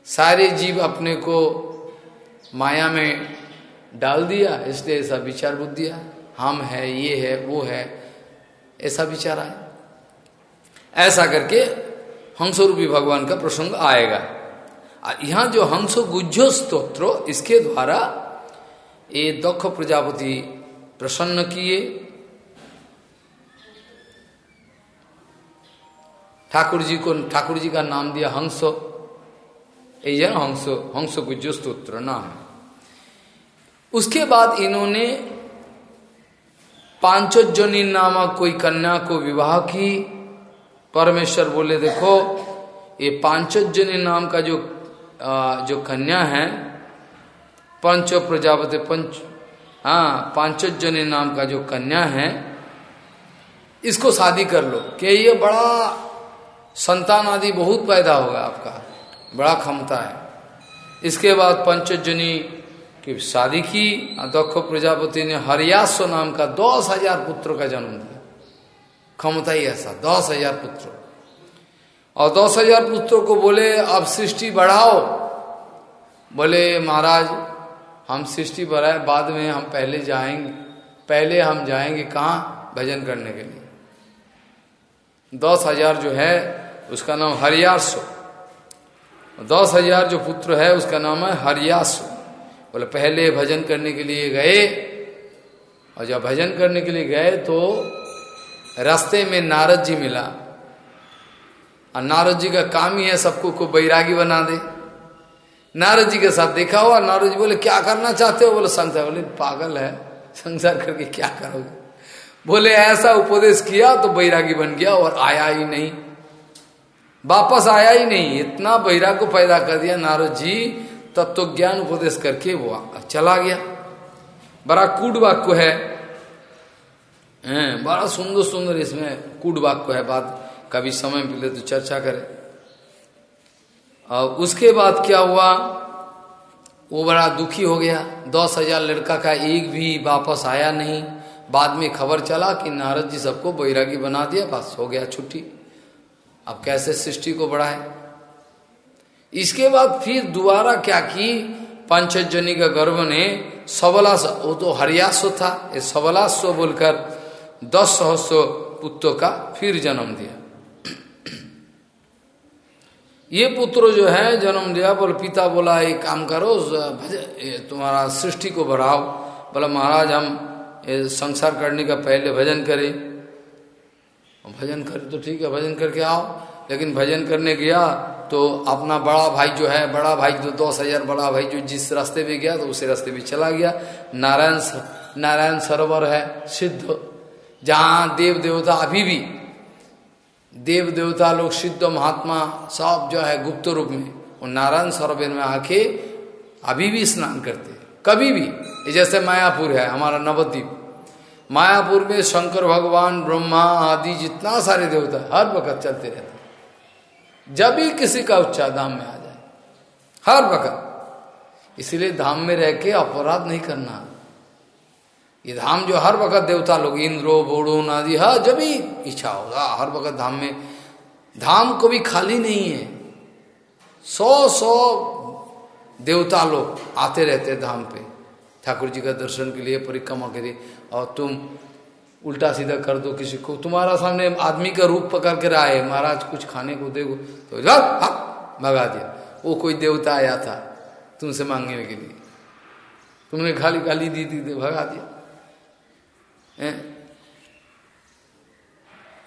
सारे जीव अपने को माया में डाल दिया, इसलिए ऐसा विचार बुद्धि है। हम है, ये है, वो है, ऐसा विचार आए ऐसा करके हंसरूपी भगवान का प्रसंग आएगा। यहाँ जो हंस गुज्जो स्त्रोत्र इसके द्वारा ये दक्ष प्रजापति प्रसन्न किए। ठाकुर जी को, ठाकुर जी का नाम दिया हंस। ये हंस हंस गुज्जो स्त्रोत्र नाम उसके बाद इन्होंने पांचोजनी नामक कोई कन्या को विवाह की परमेश्वर बोले देखो ये पांचोजनी नाम का जो आ, जो कन्या है पंच प्रजापति पंच हाँ पांचोजनी नाम का जो कन्या है इसको शादी कर लो। कि ये बड़ा संतान आदि बहुत पैदा होगा आपका बड़ा क्षमता है। इसके बाद पंचजनी की शादी की दक्ष प्रजापति ने हरियास्व नाम का दस हज़ार पुत्रों का जन्म दिया। क्षमता ही ऐसा, दस हज़ार पुत्र। और दस हज़ार पुत्रों को बोले, अब सृष्टि बढ़ाओ। बोले, महाराज, हम सृष्टि बढ़ाए, बाद में हम पहले जाएँगे, पहले हम जाएँगे कहाँ? भजन करने के लिए। दस हज़ार जो है, उसका नाम हरियासु। दस हज़ार जो पुत्र है, उसका नाम है हरियासु। बोले, पहले भजन करने के लिए गए, और जब भजन करने के लिए गए तो रास्ते में नारद जी मिला। और नारद जी का काम ही है सबको को बैरागी बना दे। नारद जी के साथ देखा हुआ, नारद जी बोले, क्या करना चाहते हो? बोले संसार बोले, पागल है। संसार करके क्या करोगे? बोले, ऐसा उपदेश किया तो बैरागी बन गया और आया ही नहीं। वापस आया ही नहीं। इतना बैराग को पैदा कर दिया नारद जी। तब तो ज्ञान उपदेश करके वो चला गया। बड़ा कूट वाक्य है, बड़ा सुंदर सुंदर इसमें कूट वाक्य है। बात कभी समय मिले तो चर्चा करें। और उसके बाद क्या हुआ? वो बड़ा दुखी हो गया। दस हज़ार लड़का का एक भी वापस आया नहीं। बाद में खबर चला कि नारद जी सबको बैरागी बना दिया। बस हो गया छुट्टी। अब कैसे सृष्टि को बढ़ाए? इसके बाद फिर दोबारा क्या की? पंचजनी का गर्भ ने सबलास, वो तो हरियास्व था, ये सबलास्व बोलकर दस सहस्व पुत्रों का फिर जन्म दिया। ये पुत्र जो है जन्म दिया बोले पिता बोला, एक काम करो तुम्हारा सृष्टि को बढ़ाओ। बोला, महाराज, हम संसार करने का पहले भजन करें। भजन करे तो ठीक है, भजन करके आओ, लेकिन भजन करने गया तो अपना बड़ा भाई जो है, बड़ा भाई जो दस हज़ार, बड़ा भाई जो जिस रास्ते में गया तो उसी रास्ते में चला गया। नारायण नारायण सरोवर है, सिद्ध। जहाँ देव देवता अभी भी देव देवता लोग, सिद्ध महात्मा सब जो है गुप्त रूप में, वो नारायण सरोवर में आके अभी भी स्नान करते कभी भी। जैसे मायापुर है, हमारा नवद्वीप। मायापुर में शंकर भगवान, ब्रह्मा आदि जितना सारे देवता हर वक्त चलते रहते जब भी किसी का उच्चा धाम में आ जाए, हर वक्त। इसलिए धाम में रह के अपराध नहीं करना। ये धाम जो हर वक्त देवता लोग, इंद्रो, बोड़ो आदि हर, जब भी इच्छा होगा हर वक्त धाम में, धाम को भी खाली नहीं है। सौ सौ देवता लोग आते रहते धाम पे। ठाकुर जी का दर्शन के लिए, परिक्रमा के लिए, और तुम उल्टा सीधा कर दो किसी को। तुम्हारा सामने आदमी का रूप पकड़ कर आए महाराज कुछ खाने को दे तो भगा दिया। वो कोई देवता आया था तुमसे मांगने के लिए। तुमने खाली गाली दी थी तो भगा दिया।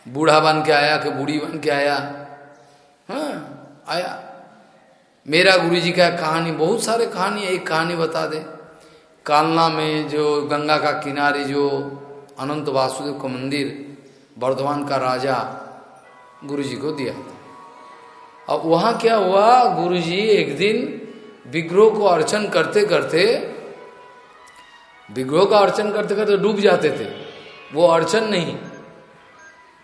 बूढ़ा बन के आया कि बूढ़ी बन के आया? हाँ आया। मेरा गुरु जी का कहानी, बहुत सारे कहानी एक कहानी बता दे। कालना में जो गंगा का किनारे जो अनंत वासुदेव का मंदिर वर्धमान का राजा गुरु जी को दिया था। अब वहाँ क्या हुआ? गुरु जी एक दिन विग्रह को अर्चन करते करते, विग्रह का अर्चन करते करते डूब जाते थे। वो अर्चन नहीं,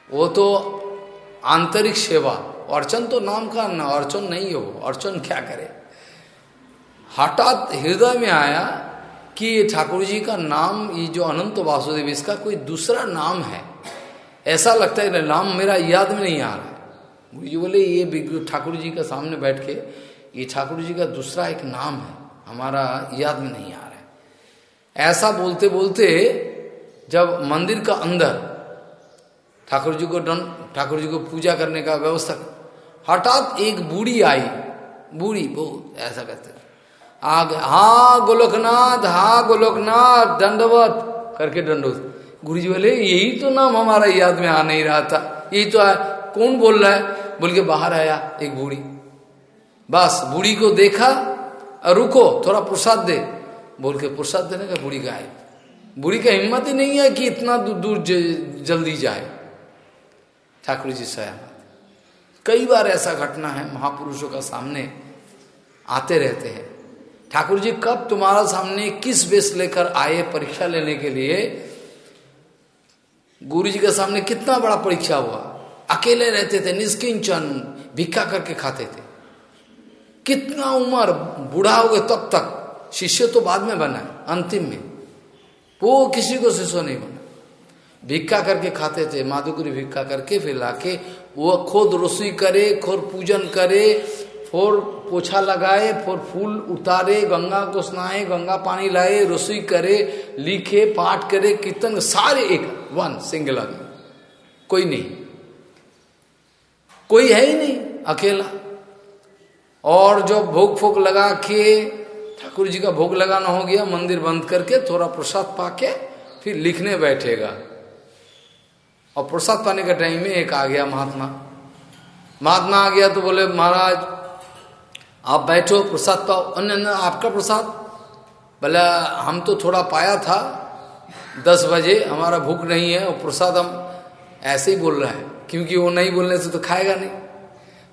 वो तो आंतरिक सेवा। अर्चन तो नाम का ना, अर्चन नहीं हो, अर्चन क्या करे? हठात हृदय में आया कि ठाकुर जी का नाम, ये जो अनंत वासुदेव, इसका कोई दूसरा नाम है? ऐसा लगता है नाम मेरा याद में नहीं आ रहा है। गुरु जी बोले, ये ठाकुर जी का सामने बैठ के, ये ठाकुर जी का दूसरा एक नाम है, हमारा याद में नहीं आ रहा है। ऐसा बोलते बोलते, जब मंदिर का अंदर ठाकुर जी को ठाकुर जी को पूजा करने का व्यवस्था, हठात एक बूढ़ी आई, बूढ़ी, बहुत, ऐसा कहते आगे हा गोलोकनाथ हा गोलोकनाथ, दंडवत, करके दंडवत। गुरु जी बोले, यही तो नाम हमारा याद में आ नहीं रहा था। यही तो है कौन बोल रहा है? बोल के बाहर आया एक बूढ़ी। बस बूढ़ी को देखा और रुको, थोड़ा प्रसाद दे। बोल के प्रसाद देने का बूढ़ी का है बूढ़ी का हिम्मत ही नहीं है कि इतना दूर दूर जल्दी जाए। ठाकुर जी स्वयं कई बार ऐसा घटना है, महापुरुषों का सामने आते रहते हैं। ठाकुर जी कब तुम्हारा सामने किस बेस लेकर आए परीक्षा लेने के लिए? गुरु जी के सामने कितना बड़ा परीक्षा हुआ? अकेले रहते थे, निष्किंचन, भिक्खा करके खाते थे। कितना उम्र? बूढ़ा हो गए तब तक। शिष्य तो बाद में बना अंतिम में। वो किसी को शिष्य नहीं बना। भिक्खा करके खाते थे, माधुकुरी भिक्खा करके फिर लाके वो खुद रसोई करे, खुद पूजन करे फोर पोछा लगाए, फोर फूल उतारे, गंगा को स्नाए, गंगा पानी लाए, रसोई करे, लिखे, पाठ करे, कीर्तन सारे एक, वन सिंगल आदमी। कोई नहीं। कोई है ही नहीं अकेला। और जो भोग फोग लगा के, ठाकुर जी का भोग लगाना हो गया, मंदिर बंद करके थोड़ा प्रसाद पाके फिर लिखने बैठेगा। और प्रसाद पाने के टाइम में एक आ गया महात्मा। महात्मा आ गया तो बोले, महाराज आप बैठो, प्रसाद पाओ। अन्य आपका प्रसाद? बोला हम तो थोड़ा पाया था, दस बजे, हमारा भूख नहीं है, और प्रसाद हम ऐसे ही बोल रहे हैं, क्योंकि वो नहीं बोलने से तो खाएगा नहीं।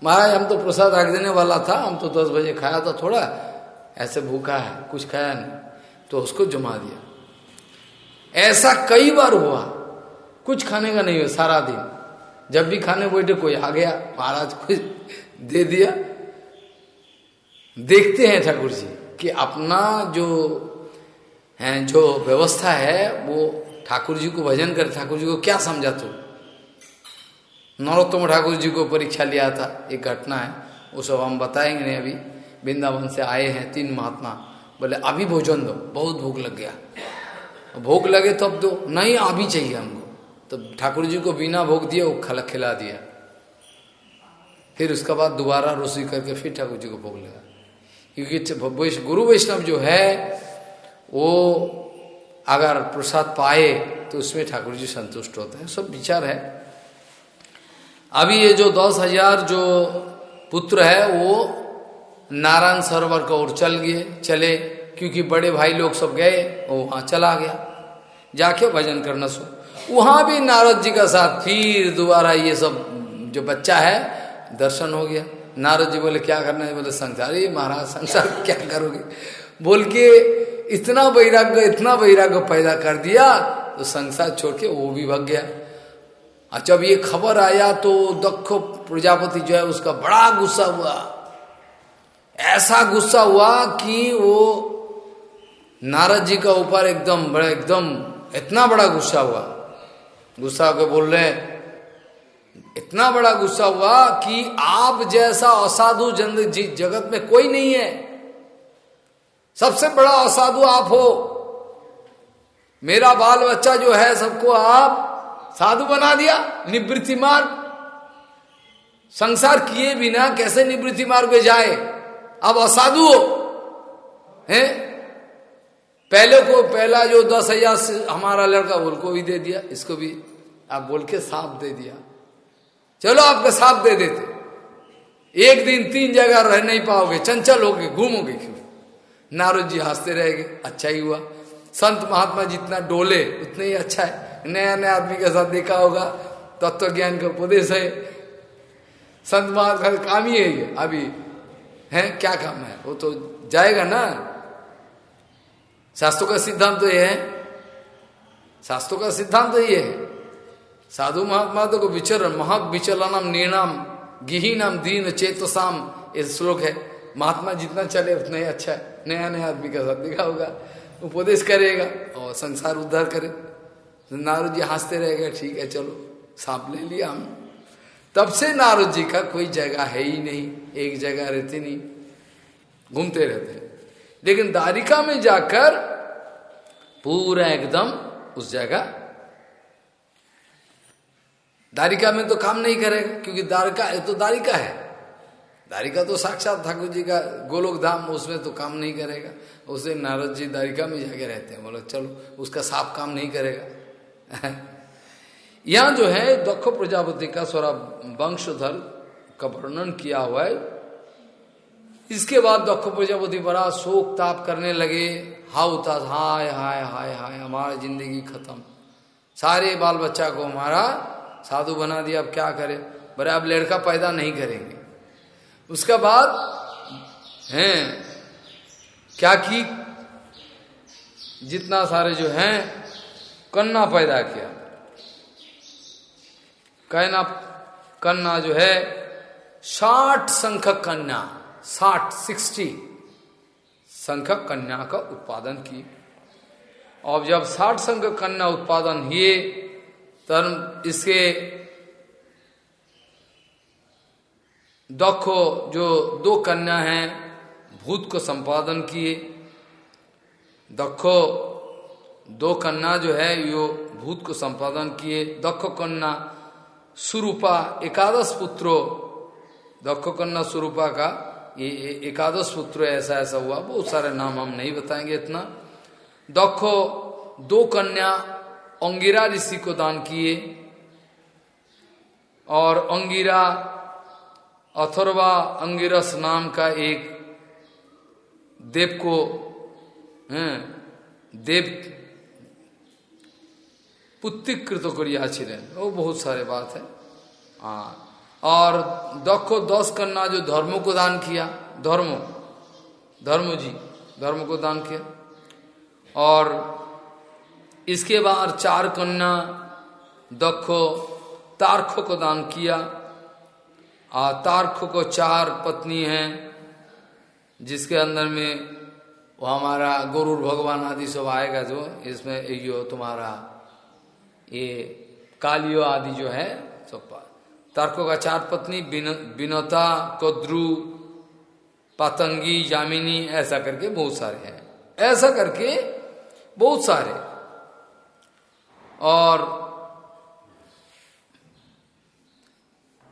महाराज, हम तो प्रसाद रख देने वाला था, हम तो दस बजे खाया था थोड़ा, ऐसे भूखा है, कुछ खाया नहीं तो उसको जमा दिया। ऐसा कई बार हुआ, कुछ खाने का नहीं हुआ, सारा दिन। जब भी खाने बैठे, कोई आ गया, महाराज कुछ दे दिया देखते हैं ठाकुर जी कि अपना जो है, जो व्यवस्था है, वो ठाकुर जी को भजन कर, ठाकुर जी को क्या समझा तू? नरोत्तम ठाकुर जी को परीक्षा लिया था, एक घटना है, वो सब हम बताएँगे नहीं अभी। वृंदावन से आए हैं तीन महात्मा। बोले, अभी भोजन दो। बहुत भूख लग गया। भूख लगे तब तो दो नहीं, अभी चाहिए हमको। तो ठाकुर जी को बिना भोग दिया वो खला, खिला दिया। फिर उसके बाद दोबारा रोसी करके फिर ठाकुर जी को भोग लगा। क्योंकि गुरु वैष्णव जो है, वो अगर प्रसाद पाए तो उसमें ठाकुर जी संतुष्ट होते हैं। सब विचार है। अभी ये जो दस हज़ार जो पुत्र है, वो नारायण सरोवर का ओर चल गए, चले, क्योंकि बड़े भाई लोग सब गए, वो वहाँ चला गया। जाके भजन करना सो। वहाँ भी नारद जी का साथ फिर दोबारा ये सब जो बच्चा है, दर्शन हो गया। नारद जी बोले, क्या करना है? बोले, संसार ये महाराज, संसार क्या करोगे? बोल के इतना वैराग्य इतना वैराग्य पैदा कर दिया तो संसार छोड़ के वो भी भग गया। जब ये खबर आया तो दक्ष प्रजापति जो है, उसका बड़ा गुस्सा हुआ। ऐसा गुस्सा हुआ कि वो नारद जी का ऊपर एकदम, बड़ा एकदम, इतना बड़ा गुस्सा हुआ। गुस्सा होकर बोल रहे इतना बड़ा गुस्सा हुआ कि आप जैसा असाधु जन जगत में कोई नहीं है। सबसे बड़ा असाधु आप हो। मेरा बाल बच्चा जो है, सबको आप साधु बना दिया, निवृत्ति मार्ग। संसार किए बिना कैसे निवृत्ति मार्ग में जाए? अब असाधु हो। हैं? पहले को, पहला जो दस हज़ार हमारा लड़का बोल को भी दे दिया, इसको भी आप बोल के साफ़ दे दिया। चलो आपका साथ दे देते। एक दिन तीन जगह रह नहीं पाओगे, चंचल होगे घूमोगे क्यों? नारद जी हँसते रहेंगे अच्छा ही हुआ। संत महात्मा जितना डोले, उतना ही अच्छा है। नया नया आदमी के साथ देखा होगा तत्व ज्ञान का उपदेश है। संत महात्मा काम ही है। अभी, है, क्या काम है? वो तो जाएगा ना। शास्त्रों का सिद्धांत तो ये है। शास्त्रों का सिद्धांत तो ये है। साधु महात्मा तो को विचर महा विचलनम निर्णाम गिही नाम दीन चेतसाम, ये श्लोक है। महात्मा जितना चले उतना ही अच्छा है। नया नया आदमी का साथ देखा होगा। उपदेश करेगा और संसार उद्धार करे। नारद जी हँसते रहेगा ठीक है, चलो, सांप ले लिया हम। तब से नारद जी का कोई जगह है ही नहीं, एक जगह रहते नहीं, घूमते रहते लेकिन दारिका में जाकर पूरा एकदम उस जगह दारिका में तो काम नहीं करेगा, क्योंकि दारिका तो दारिका है। दारिका तो साक्षात ठाकुर जी का गोलोक धाम उसमें तो काम नहीं करेगा। उसे नारद जी दारिका में जाके रहते हैं, बोलो, चलो, उसका साफ़ काम नहीं करेगा। यहाँ जो है, दक्ष प्रजापति का स्वरा वंशधर का वर्णन किया हुआ है। इसके बाद दक्ष प्रजापति बड़ा शोक ताप करने लगे। हाउ था हाय हाय हाय हाय, हमारा ज़िंदगी खत्म। सारे बाल बच्चा को हमारा साधु बना दिया, अब क्या करे? बड़े अब लड़का पैदा नहीं करेंगे। उसका बाद, हैं, क्या की? जितना सारे जो हैं, कन्ना पैदा किया। कहना, कन्ना जो है, साठ संख्यक कन्या, साठ, सिक्सटी संख्यक कन्या का उत्पादन की। और जब साठ संख्यक कन्या उत्पादन हुए तब इसके दखो जो दो कन्या हैं, भूत को संपादन किए। दखो दो कन्या जो है, यो भूत को संपादन किए। दक्ष कन्या सुरूपा एकादश पुत्रो दक्ष कन्या सुरूपा का, ये एकादश पुत्र ऐसा ऐसा हुआ। बहुत सारे नाम हम नहीं बताएँगे इतना। दक्षो दो कन्या अंगिरा ऋषि को दान किए और अंगिरा अथर्वा अंगिरस नाम का एक देव को देव পুত্রিকৃত করিয়াছিলেন वो बहुत सारे बात है हाँ और दक्ष दस कन्या जो धर्म को दान किया धर्म धर्म जी धर्म को दान किया और इसके बाद चार कन्या, दक्ष, तारख को दान किया। और तारख को चार पत्नी हैं, जिसके अंदर में वो हमारा गुरुर भगवान आदि सब आएगा जो, इसमें यो तुम्हारा, ये कालियो आदि जो है, सब तर्कों का चार पत्नी बिनता, कद्रु, पतंगी, जामिनी, ऐसा करके बहुत सारे हैं। ऐसा करके बहुत सारे। और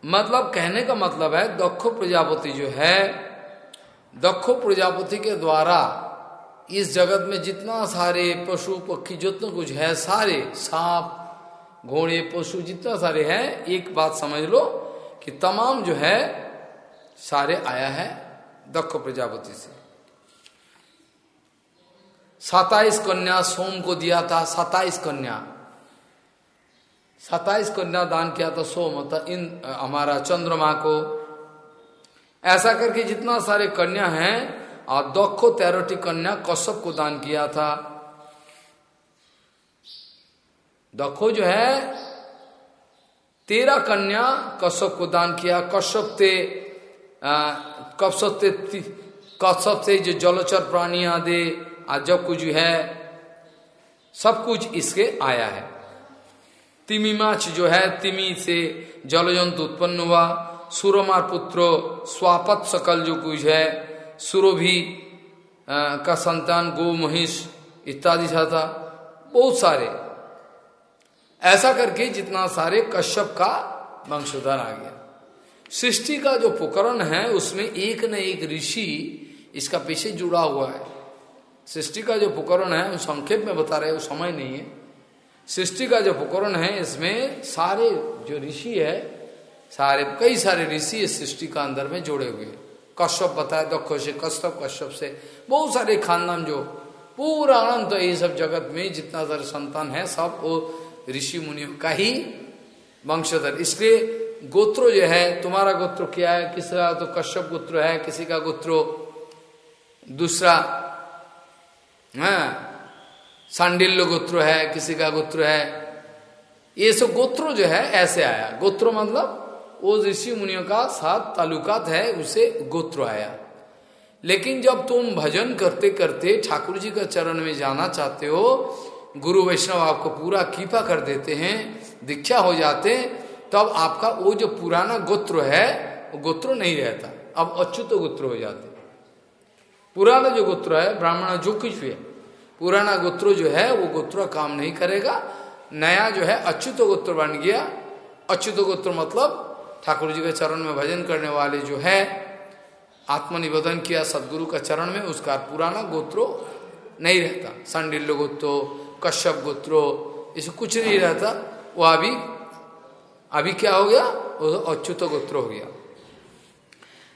मतलब कहने का मतलब है, दक्ष प्रजापति जो है, दक्ष प्रजापति के द्वारा इस जगत में जितना सारे पशु पक्षी, जितना कुछ है, सारे सांप, घोड़े, पशु, जितना सारे हैं, एक बात समझ लो कि तमाम जो है, सारे आया है दक्ष प्रजापति से। सताइस कन्या सोम को दिया था सताइस कन्या। सताइस कन्या दान किया था सोम था इन हमारा चंद्रमा को। ऐसा करके जितना सारे कन्या हैं और दक्षो तेरहटी कन्या कश्यप को दान किया था। दखो जो है, तेरह कन्या कश्यप को दान किया। कश्यप ते कश्यप ते कश्यप से जो जलचर प्राणी आदि आज जब कुछ है, सब कुछ इसके आया है। तिमी माछ जो है तिमी से जलजंतु उत्पन्न हुआ सुरमार पुत्र स्वापत सकल जो कुछ है सुरभि का संतान गो महिष इत्यादि था बहुत सारे ऐसा करके जितना सारे कश्यप का वंशोधर आ गया। सृष्टि का जो पुकरण है, उसमें एक न एक ऋषि इसका पीछे जुड़ा हुआ है। सृष्टि का जो पुकरण है संक्षेप में बता रहे वो समय नहीं है। सृष्टि का जो पुकरण है, इसमें सारे जो ऋषि है, सारे, कई सारे ऋषि इस सृष्टि का अंदर में जोड़े हुए कश्यप बताए दक्ष से कश्यप कश्यप से बहुत सारे खानदान जो पूरा अनंत तो ये सब जगत में जितना सारे संतान है, सब वो ऋषि मुनियों का ही वंशधर। इसलिए गोत्र जो है, तुम्हारा गोत्र क्या है किसी का तो कश्यप गोत्र है, किसी का गोत्र दूसरा हाँ सांडिल्य गोत्र है, किसी का गोत्र है। ये सब गोत्र जो है, ऐसे आया। गोत्र मतलब वो ऋषि मुनियों का साथ तालुकात है, उसे गोत्र आया। लेकिन जब तुम भजन करते करते ठाकुर जी का चरण में जाना चाहते हो, गुरु वैष्णव आपको पूरा कीपा कर देते हैं, दीक्षा हो जाते हैं, तब आपका वो जो पुराना गोत्र है, वो गोत्र नहीं रहता। अब अच्युत गोत्र हो जाते। पुराना जो गोत्र है, ब्राह्मण जो कुछ भी है पुराना गोत्र जो है वो गोत्र काम नहीं करेगा। नया जो है अच्युत गोत्र बन गया। अच्युत गोत्र मतलब ठाकुर जी के चरण में भजन करने वाले जो है आत्मनिवेदन किया सदगुरु का चरण में उसका पुराना गोत्रो नहीं रहता। संडिल्य गोत्रो कश्यप गोत्रो इसे कुछ नहीं रहता। वो अभी अभी क्या हो गया? वो अच्युत गोत्र हो गया।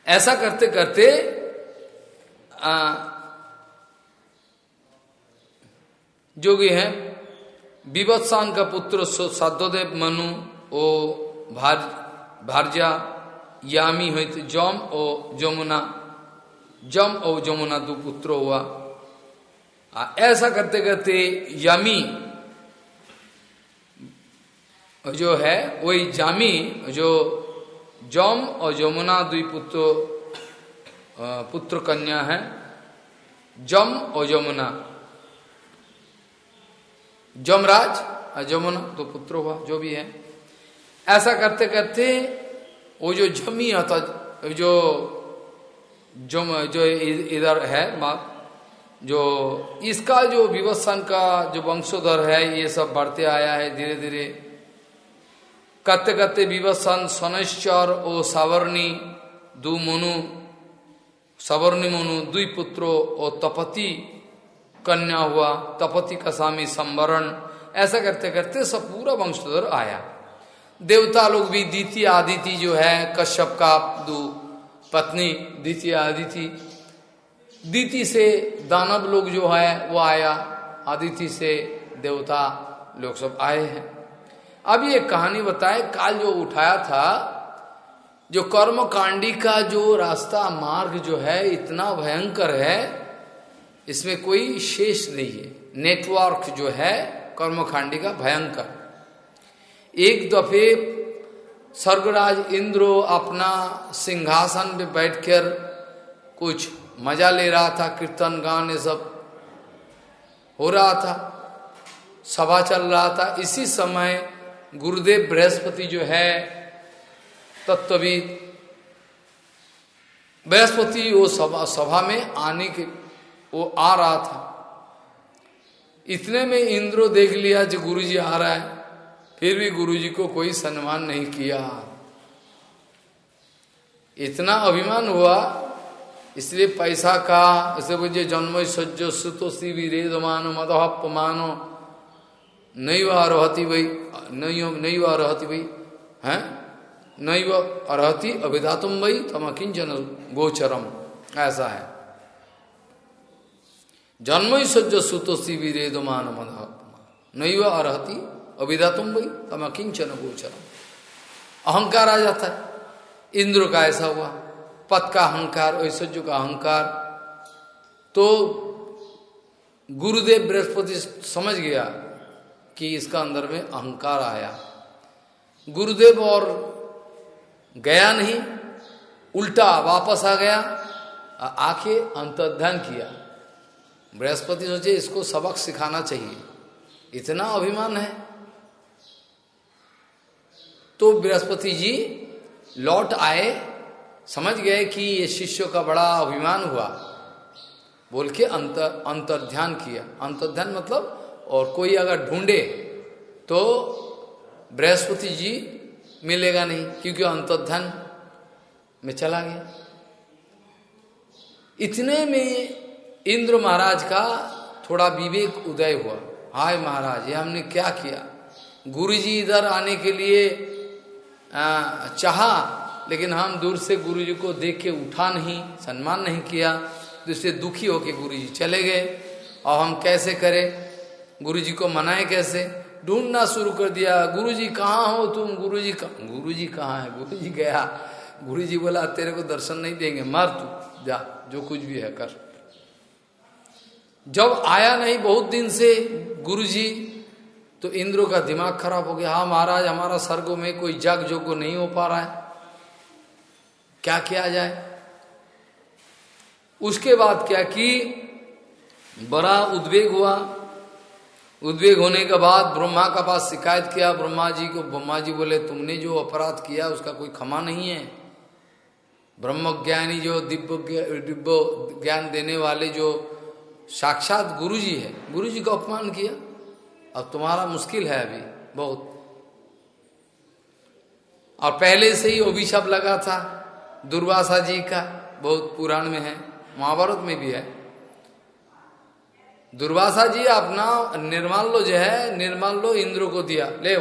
ऐसा करते करते आ, भी है। विवत्सान का पुत्र साधोदेव मनु ओ भार भारजा यामी हुई जम ओ जमुना। जम और जमुना दो पुत्र हुआ। आ, ऐसा करते करते यामी जो है वही जामी जो जम और जमुना दुई पुत्र पुत्र कन्या है। जम और जमुना। जमराज जमुना, दो पुत्र हुआ, जो भी है। ऐसा करते करते वो जो जमी आता जो जम, जो इधर है माँ जो इसका जो विवसन का जो वंशोधर है, ये सब बढ़ते आया है धीरे धीरे करते करते विवसन, सनश्चर और सावर्णी, दु मनु, सवर्णी मनु, दुई पुत्रो और तपति कन्या हुआ, तपति का स्वामी संवरण, ऐसा करते करते सब पूरा वंशोधर आया। देवता लोग भी द्वितीय आदिति जो है, कश्यप का दो, पत्नी, द्वितीय आदिति। दीति से दानव लोग जो है, वो आया। आदिति से देवता लोग सब आए हैं। अब ये कहानी बताए, काल जो उठाया था, जो कर्म कांडी का जो रास्ता, मार्ग जो है, इतना भयंकर है इसमें कोई शेष नहीं है। नेटवर्क जो है कर्मकांडी का भयंकर। एक दफे स्वर्गराज इंद्रो अपना सिंहासन पे बैठकर कुछ मज़ा ले रहा था, कीर्तन गान ये सब हो रहा था, सभा चल रहा था। इसी समय गुरुदेव बृहस्पति जो है, तत्वविद, बृहस्पति वो सभा सभा में आने के वो आ रहा था। इतने में इंद्रो देख लिया जो गुरुजी आ रहा है, फिर भी गुरुजी को कोई सम्मान नहीं किया। इतना अभिमान हुआ, इसलिए पैसा का ऐसे बोझे जन्म सज्जो सुतो शिविर मानो मदहप मानो। नहीं वह रहती भाई नहीं नहीं वह रहती भाई है? नहीं वह अरहती अभिधातुम भाई तमकिन किंचन गोचरम ऐसा है। जन्म ही सज्ज सुतो शिविर मान मदहप नहीं वह अरहती अभिधातुम भाई तम किंचन गोचरम। अहंकार आ जाता है। इंद्र का ऐसा हुआ। पद का अहंकार, ऐश्वर्य का अहंकार। तो गुरुदेव बृहस्पति समझ गया कि इसका अंदर में अहंकार आया। गुरुदेव और गया नहीं, उल्टा वापस आ गया आके अंतर्ध्यान किया। बृहस्पति सोचे, इसको सबक सिखाना चाहिए। इतना अभिमान है? तो बृहस्पति जी लौट आए, समझ गए कि ये शिष्य का बड़ा अभिमान हुआ। बोल के अंतर, अंतर्ध्यान किया। अंतर्ध्यान मतलब और कोई अगर ढूंढे तो बृहस्पति जी मिलेगा नहीं, क्योंकि अंतर्ध्यान में चला गया। इतने में इंद्र महाराज का थोड़ा विवेक उदय हुआ। हाय महाराज, ये हमने क्या किया? गुरुजी इधर आने के लिए चाहा, लेकिन हम दूर से गुरु जी को देख के उठा नहीं, सम्मान नहीं किया। तो इससे दुखी होके गुरु जी चले गए। और हम कैसे करें? गुरु जी को मनाए कैसे? ढूंढना शुरू कर दिया गुरु जी कहाँ हो तुम? गुरु जी कहाँ गुरु जी कहाँ है? गुरु जी गया। गुरु जी बोला, तेरे को दर्शन नहीं देंगे, मर तू। जा, जो कुछ भी है कर। जब आया नहीं बहुत दिन से गुरु जी तो इंद्रो का दिमाग खराब हो गया। हाँ महाराज, हमारा सर्गो में कोई जग जोग नहीं हो पा रहा है। क्या किया जाए? उसके बाद क्या कि बड़ा उद्वेग हुआ। उद्वेग होने के बाद ब्रह्मा का पास शिकायत किया। ब्रह्मा जी को, ब्रह्मा जी बोले, तुमने जो अपराध किया, उसका कोई क्षमा नहीं है। ब्रह्म ज्ञानी जो दिव्य दिव्य ज्ञान देने वाले जो साक्षात गुरु जी है। गुरु जी का अपमान किया। अब तुम्हारा मुश्किल है अभी, बहुत। और पहले से ही अभिशाप लगा था, दुर्वासा जी का, बहुत पुराण में है, महाभारत में भी है। दुर्वासा जी अपना निर्माल लो जो है निर्माल लो इंद्र को दिया। ले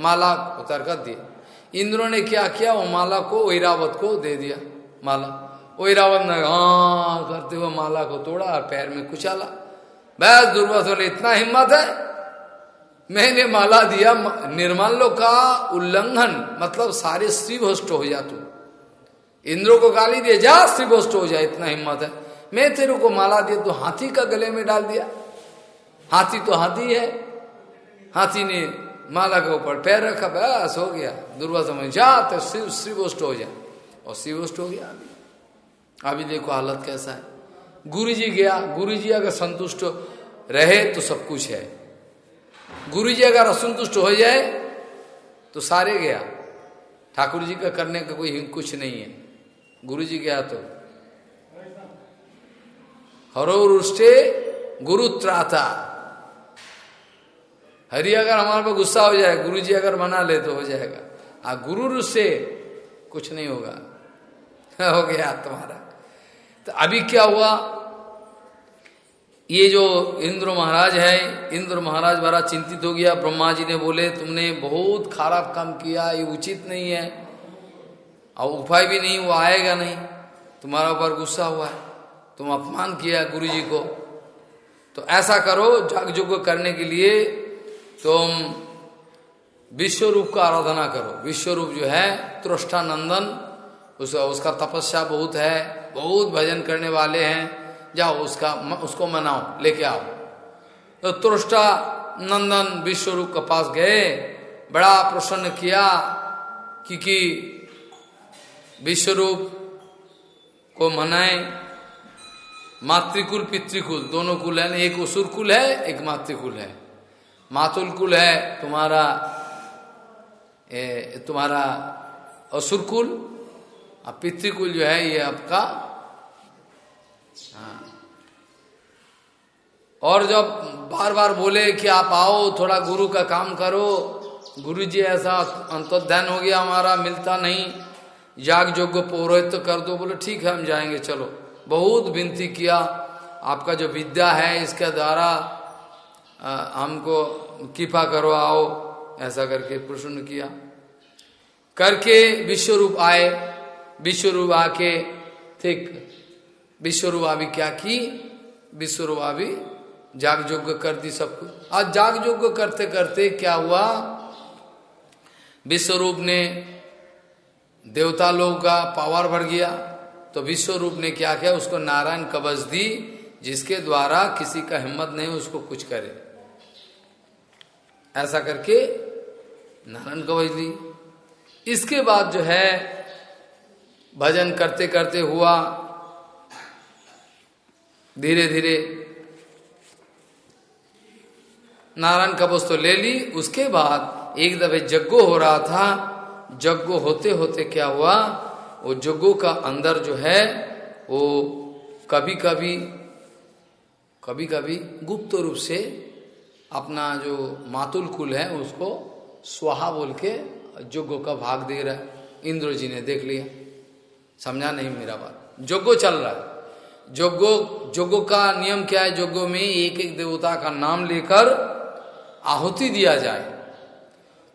माला उतर कर दिया इंद्र ने क्या किया? वो माला को, वैरावत को दे दिया, माला। वैरावत ने हाँ करते हुए माला को तोड़ा और पैर में कुचाला। बस दुर्वासा बोले इतना हिम्मत है? मैंने माला दिया निर्माल्यो का उल्लंघन मतलब सारे स्त्री भ्रष्ट हो जा तू। इंद्रो को गाली दिया जा श्रीभोष्ट हो जाए इतना हिम्मत है। मैं तेरे को माला दिया तो हाथी का गले में डाल दिया। हाथी तो हाथी है। हाथी ने माला के ऊपर पैर रखा, बस हो गया। दुर्वा समझ जा तो श्रीभोष्ट हो जाए और श्रीभोष्ट हो गया अभी अभी देखो हालत कैसा है। गुरु जी गया गुरु जी अगर संतुष्ट रहे तो सब कुछ है। गुरु जी अगर असंतुष्ट हो जाए तो सारे गया। ठाकुर जी का करने का कोई कुछ नहीं है। गुरु जी गया तो। हरो रुष्टे गुरु त्राता। हरि अगर हमारे पर गुस्सा हो जाए गुरु जी अगर मना ले तो हो जाएगा। आ गुरु रुष्टे कुछ नहीं होगा। हो गया तुम्हारा तो अभी क्या हुआ? ये जो इंद्र महाराज है, इंद्र महाराज बड़ा चिंतित हो गया। ब्रह्मा जी ने बोले, तुमने बहुत खराब काम किया, ये उचित नहीं है। और उपाय भी नहीं, वो आएगा नहीं। तुम्हारा ऊपर गुस्सा हुआ है। तुम अपमान किया गुरु जी को। तो ऐसा करो जग जुग करने के लिए तुम विश्व रूप का आराधना करो। विश्व रूप जो है त्रुष्टा नंदन उसका उसका तपस्या बहुत है। बहुत भजन करने वाले हैं जाओ उसका उसको मनाओ लेके आओ। तो त्रुष्टा नंदन विश्व रूप के पास गए बड़ा प्रसन्न किया क्योंकि विश्वरूप को मनाए। मातृकुल पितृकुल दोनों कुल है एक असुर कुल है एक मातृकुल है। मातुल कुल है तुम्हारा ए, तुम्हारा असुर कुल और पितृकुल जो है ये आपका हाँ। और जब बार बार बोले कि आप आओ, थोड़ा गुरु का काम करो गुरु जी ऐसा अंतोध्यान हो गया हमारा, मिलता नहीं। याग योग्य पौरोहित तो कर दो, बोले, ठीक है, हम जाएँगे, चलो। बहुत विनती किया। आपका जो विद्या है, इसके द्वारा हमको कृपा करो, आओ, ऐसा करके प्रश्न किया। करके विश्वरूप आए, विश्वरूप आके, ठीक विश्वरूप अभी क्या की? विश्वरूप अभी जाग योग्य कर दी सब कुछ। आज जाग योग्य करते करते क्या हुआ? विश्वरूप ने देवता लोगों का पावर बढ़ गया। तो विश्व रूप ने क्या किया? उसको नारायण कवच दी, जिसके द्वारा किसी का हिम्मत नहीं उसको कुछ करे। ऐसा करके नारायण कवच दी। इसके बाद जो है, भजन करते करते हुआ धीरे धीरे नारायण कवच तो ले ली। उसके बाद एक दफे जग्गो हो रहा था। जग्गो होते होते क्या हुआ? वो जग्गो का अंदर जो है, वो कभी कभी कभी कभी गुप्त रूप से अपना जो मातुल कुल है, उसको स्वाहा बोल के जोगो का भाग दे रहा है। इंद्र जी ने देख लिया। समझा नहीं मेरा बात। जोगो चल रहा है। जोगो जोगो का नियम क्या है? जोगो में एक एक देवता का नाम लेकर आहुति दिया जाए।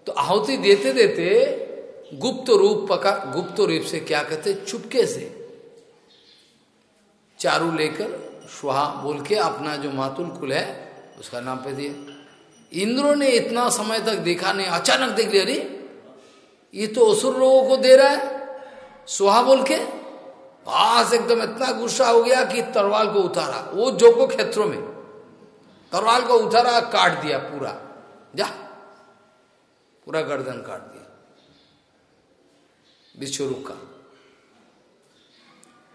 तो आहुति देते देते गुप्त रूप पका, गुप्त रूप से क्या कहते चुपके से चारू लेकर सुहा बोल के अपना जो मातुल कुल है, उसका नाम पे दिया इंद्रो ने इतना समय तक देखा नहीं, अचानक देख लिया, अरे, ये तो असुर लोगों को दे रहा है। सुहा बोल के पास एकदम इतना गुस्सा हो गया कि तरवाल को उतारा, वो जोको क्षेत्रों में। तरवाल को उतारा, काट दिया पूरा। जा, पूरा गर्दन काट दिया। विश्वरूप का।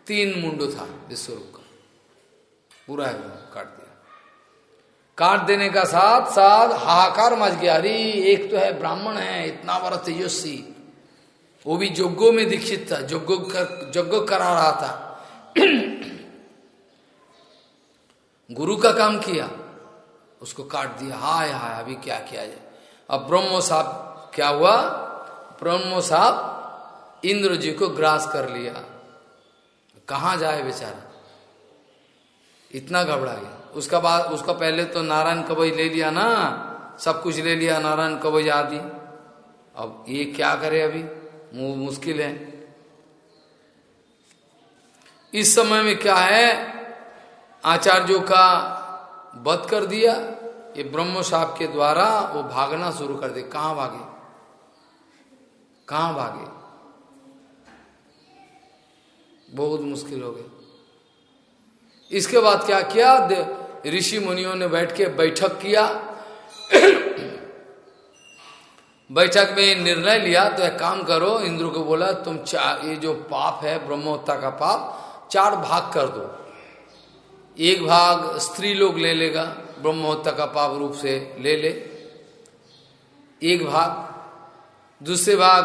तीन मुंडो था विश्वरूप का। पूरा काट दिया। काट देने का साथ साथ हाहाकार मच गया। अरे, एक तो है ब्राह्मण है, इतना बड़ा तेजस्वी। वो भी जोगो में दीक्षित था, जोगो कर जोगो करा रहा था। गुरु का काम किया, उसको काट दिया, हाय हाय, अभी क्या किया जाए। अब ब्रह्मो साहब, क्या हुआ? ब्रह्मो साहब इंद्र जी को ग्रास कर लिया। कहा जाए बेचारा? इतना घबरा गया। उसका बाद उसका पहले तो नारायण कवच ले लिया ना, सब कुछ ले लिया, नारायण कवच आदि। अब ये क्या करे अभी? मुश्किल है। इस समय में क्या है? आचार्यों का वध कर दिया, ये ब्रह्म साहब के द्वारा वो भागना शुरू कर दे कहाँ भागे? कहाँ भागे? बहुत मुश्किल हो गई इसके बाद क्या किया? ऋषि मुनियों ने बैठ के बैठक किया। बैठक में निर्णय लिया तो एक काम करो, इंद्र को बोला, तुम चार ये जो पाप है, ब्रह्मोत्ता का पाप, चार भाग कर दो। एक भाग स्त्री लोग ले लेगा, ब्रह्मोत्ता का पाप रूप से ले ले। एक भाग, दूसरे भाग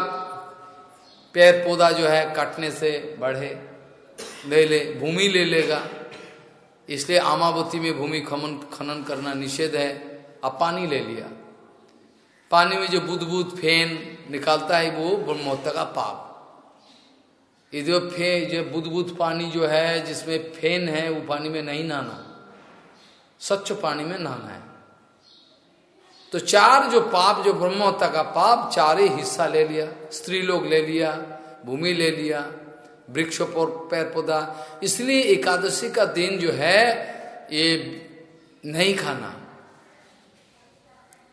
पेड़ पौधा जो है, काटने से बढ़े, ले ले, भूमि ले लेगा। इसलिए आमावती में भूमि खमन, खनन करना निषेध है, अब पानी ले लिया। पानी में जो बुद्ध बुद्ध फेन निकालता है वो ब्रह्मोत्ता का पाप। ये जो फे, जो बुद्ध बुद्ध पानी जो है, जिसमें फेन है, वो पानी में नहीं नहाना। स्वच्छ पानी में नहाना है। तो चार जो पाप, जो ब्रह्मोत्ता का पाप, चार ही हिस्सा ले लिया। स्त्री लोग ले लिया, भूमि ले लिया, वृक्ष पर पौधा। इसलिए एकादशी का दिन जो है, ये नहीं खाना।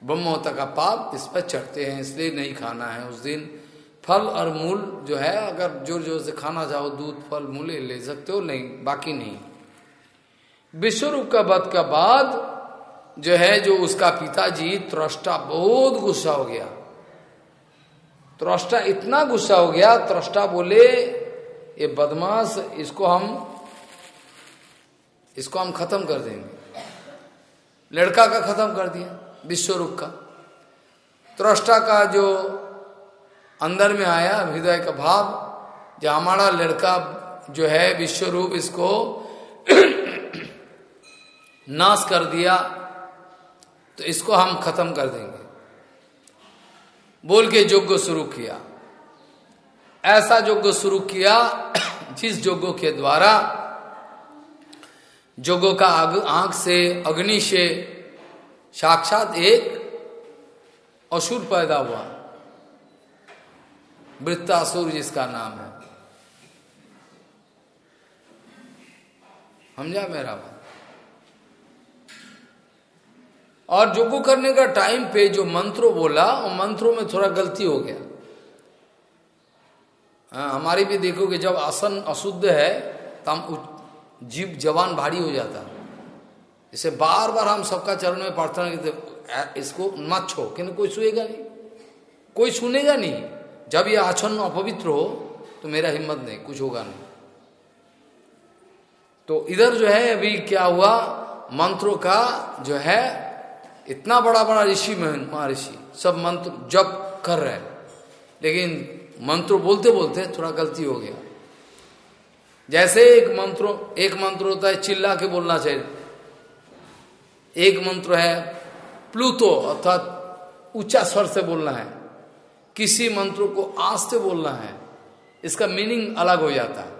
ब्रह्मोत्ता का पाप इस पर चढ़ते हैं, इसलिए नहीं खाना है उस दिन। फल और मूल जो है, अगर ज़ोर ज़ोर से खाना चाहो, दूध, फल, मूल ले सकते हो, नहीं, बाकी नहीं। विश्वरूप का वध का बाद जो है, जो उसका पिताजी त्रष्टा बहुत गुस्सा हो गया। त्रष्टा इतना गुस्सा हो गया, त्रष्टा बोले, ये बदमाश, इसको हम इसको हम खत्म कर देंगे। लड़का का खत्म कर दिया। विश्वरूप का। त्रष्टा का जो अंदर में आया, हृदय का भाव, जो हमारा लड़का जो है विश्वरूप, इसको नाश कर दिया तो इसको हम खत्म कर देंगे। बोल के यज्ञ शुरू किया। ऐसा यज्ञ शुरू किया, जिस यज्ञ के द्वारा, जोगों का आँख से, अग्नि से साक्षात एक असुर पैदा हुआ। वृत्तासुर जिसका नाम है। समझा मेरा बात? और जोगो करने का टाइम पे जो मंत्रों बोला वो मंत्रों में थोड़ा गलती हो गया। हाँ, हमारी भी देखोगे जब आसन अशुद्ध है तो हम जीव जवान भारी हो जाता इसे बार बार हम सबका चरण में प्रार्थना करते इसको मत छो। किन्तु कोई सुनेगा नहीं। कोई सुनेगा नहीं। जब ये आचरण अपवित्र हो तो मेरा हिम्मत नहीं, कुछ होगा नहीं। तो इधर जो है, अभी क्या हुआ? मंत्रों का जो है, इतना बड़ा बड़ा ऋषि महर्षि सब मंत्र जप कर रहे हैं। लेकिन मंत्र बोलते बोलते थोड़ा गलती हो गया। जैसे एक मंत्र एक मंत्र होता है, चिल्ला के बोलना चाहिए। एक मंत्र है, प्लूतो, अर्थात ऊँचा स्वर से बोलना है। किसी मंत्र को आस्ते बोलना है, इसका मीनिंग अलग हो जाता है।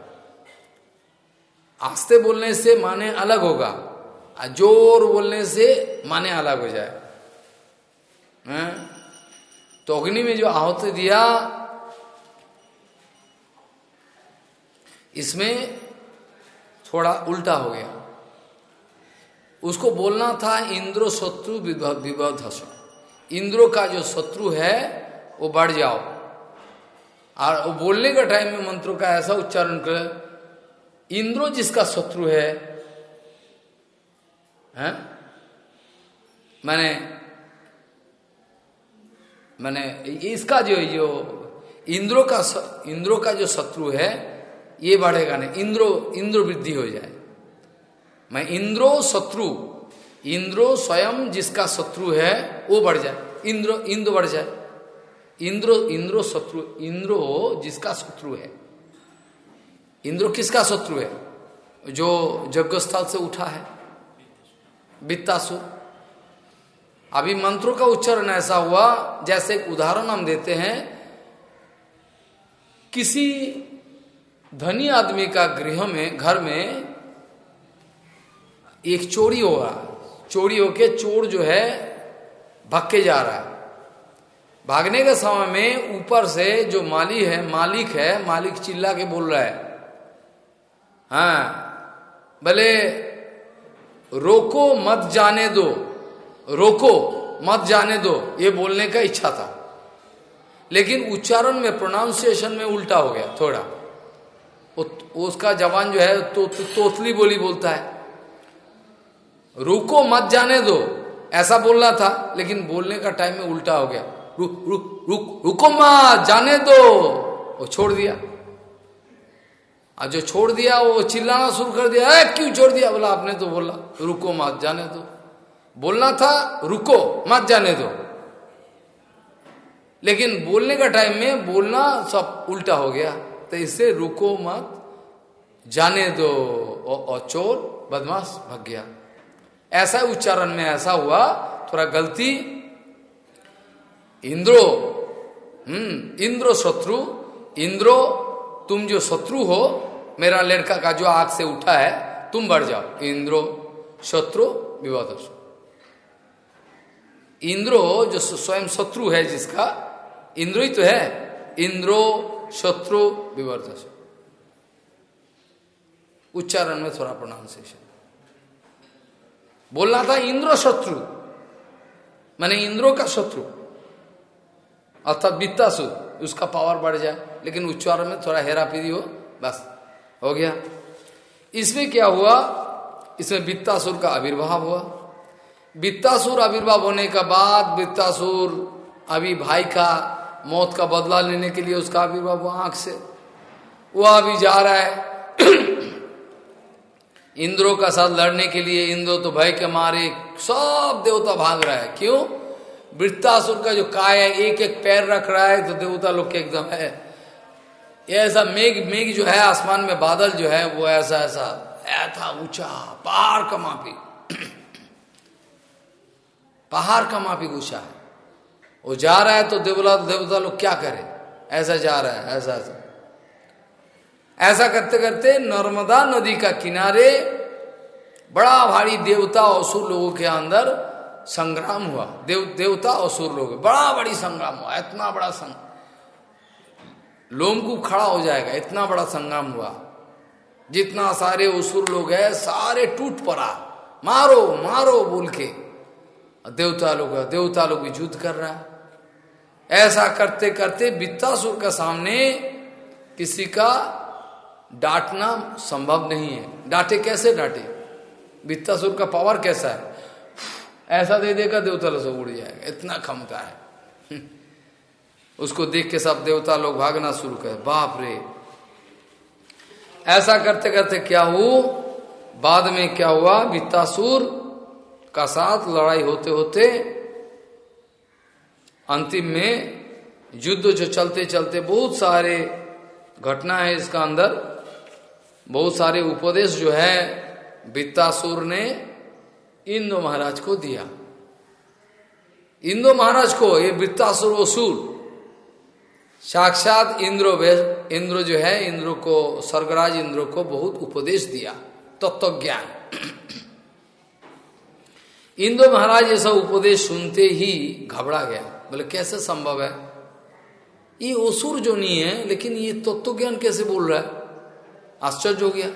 आस्ते बोलने से माने अलग होगा ज़ोर बोलने से माने अलग हो जाए। हैं? तो अग्नि में जो आहुति दिया, इसमें थोड़ा उल्टा हो गया। उसको बोलना था इंद्रो शत्रु विवध इंद्रो का जो शत्रु है, वो बढ़ जाओ। और वो बोलने का टाइम में मंत्रों का ऐसा उच्चारण कर, इंद्रो जिसका शत्रु है, हैं? मैंने मैंने, इसका जो जो, इंद्रो का इंद्रो का जो शत्रु है, ये बढ़ेगा नहीं। इंद्रो, इंद्र वृद्धि हो जाए मैं इंद्रो शत्रु, इंद्रो स्वयं जिसका शत्रु है, वो बढ़ जाए। इंद्र इंद्र बढ़ जाए। इंद्रो इंद्रो शत्रु, इंद्रो जिसका शत्रु है। इंद्रो किसका शत्रु है? जो यज्ञस्थल से उठा है। वित्तासुर अभी मंत्रों का उच्चारण ऐसा हुआ, जैसे एक उदाहरण हम देते हैं, किसी धनी आदमी का गृह में, घर में एक चोरी होगा। चोरी होके चोर जो है भक्के जा रहा है। भागने के समय में ऊपर से जो माली है मालिक है मालिक चिल्ला के बोल रहा है हाँ भले रोको मत जाने दो रोको मत जाने दो ये बोलने का इच्छा था। लेकिन उच्चारण में प्रोनाउंसिएशन में उल्टा हो गया थोड़ा। उसका जवान जो है तो, तो तोतली बोली बोलता है। रुको मत जाने दो। ऐसा बोलना था, लेकिन बोलने का टाइम में उल्टा हो गया। रुक रुक रुक रुको मत, जाने दो। वो छोड़ दिया। और जो छोड़ दिया, वो चिल्लाना शुरू कर दिया। क्यों छोड़ दिया? बोला, आपने तो बोला, रुको मत, जाने दो। बोलना था, रुको मत, जाने दो। लेकिन बोलने का टाइम में बोलना सब उल्टा हो गया। तो इससे रुको मत, जाने दो। और चोर बदमाश, भग गया। ऐसा उच्चारण में ऐसा हुआ, थोड़ा गलती। इंद्रो हम्म इंद्रो शत्रु, इंद्रो, तुम जो शत्रु हो, मेरा लड़का का जो आग से उठा है, तुम बढ़ जाओ। इंद्रो शत्रु विवर्तस इंद्रो जो स्वयं शत्रु है जिसका, इंद्रो ही तो है। इंद्रो शत्रु विवर्तस उच्चारण में थोड़ा प्रोनाउंसिएशन बोलना था इंद्र शत्रु। मैंने इंद्रो का शत्रु। अर्थात वित्तासुर उसका पावर बढ़ जाए। लेकिन उच्चारण में थोड़ा हेरा फेरी हो, बस, हो गया। इसमें क्या हुआ? इसमें वित्तासुर का आविर्भाव हुआ। वित्तासुर आविर्भाव होने का बाद वित्तासुर अभी भाई का मौत का बदला लेने के लिए उसका आविर्भाव हुआ आँख से। वह अभी जा रहा है। इंद्रो का साथ लड़ने के लिए इंद्रो तो भय के मारे सब देवता भाग रहा है। क्यों? वृत्तासुर का जो काय है एक एक पैर रख रहा है तो देवता लोग के एकदम है। ये ऐसा मेघ मेघ जो है, आसमान में बादल जो है, वो ऐसा ऐसा ऐसा ऊँचा, पहाड़ का मापी। पहाड़ का मापी ऊँचा है। वो जा रहा है तो देवता देवता लोग क्या करे? ऐसा जा रहा है, ऐसा ऐसा। ऐसा करते करते नर्मदा नदी का किनारे बड़ा भारी देवता असुर लोगों के अंदर संग्राम हुआ। देव, देवता असुर लोग। बड़ा बड़ी संग्राम हुआ, इतना बड़ा संग लोमकूप खड़ा हो जाएगा, इतना बड़ा संग्राम हुआ। जितना सारे असुर लोग है, सारे टूट पड़ा। मारो मारो बोल के। देवता लोग देवता लोग भी युद्ध कर रहा है। ऐसा करते करते वित्तासुर का सामने किसी का डांटना संभव नहीं है। डांटे कैसे डांटे? वित्तासुर का पावर कैसा है? ऐसा दे देगा देवता लोग उड़ जाएगा। इतना क्षमता है। उसको देख के सब देवता लोग भागना शुरू कर, बाप रे। ऐसा करते करते क्या हुआ? बाद में क्या हुआ? वित्तासुर का साथ लड़ाई होते होते अंतिम में युद्ध जो चलते चलते बहुत सारे घटना है इसका अंदर बहुत सारे उपदेश जो है वित्तासुर ने इंदो महाराज को दिया। इंदो महाराज को, ये वृत्तासुर असुर साक्षात इंद्र इंद्र जो है, इंद्र को, स्वर्गराज इंद्र को बहुत उपदेश दिया तत्व तो ज्ञान इंद्र महाराज ये सब उपदेश सुनते ही घबरा गया। बोले, कैसे संभव है? ये असुर जो नहीं है, लेकिन ये तत्व तो ज्ञान कैसे बोल रहा है? आश्चर्य हो गया।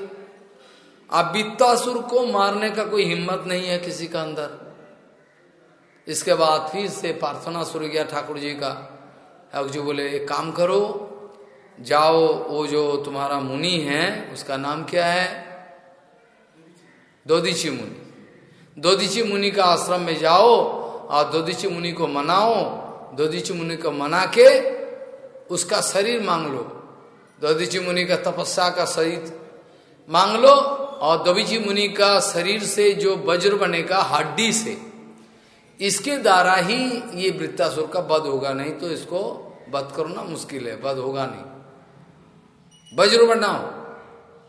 अब वित्तासुर को मारने का कोई हिम्मत नहीं है किसी का अंदर। इसके बाद फिर से प्रार्थना शुरू किया ठाकुर जी का। जो बोले, एक काम करो, जाओ, वो जो तुम्हारा मुनि है, उसका नाम क्या है? दोदीची मुनि। दोदीची मुनि का आश्रम में जाओ और दोदीची मुनि को मनाओ। दोदीची मुनि को मना के उसका शरीर मांग लो। दोदीची मुनि का तपस्या का शरीर मांग लो और दबीजी मुनि का शरीर से जो वज्र बनेगा, हड्डी से, इसके द्वारा ही ये वृत्तासुर का वध होगा। नहीं तो इसको वध करो ना, मुश्किल है, वध होगा नहीं। वज्र बनाओ।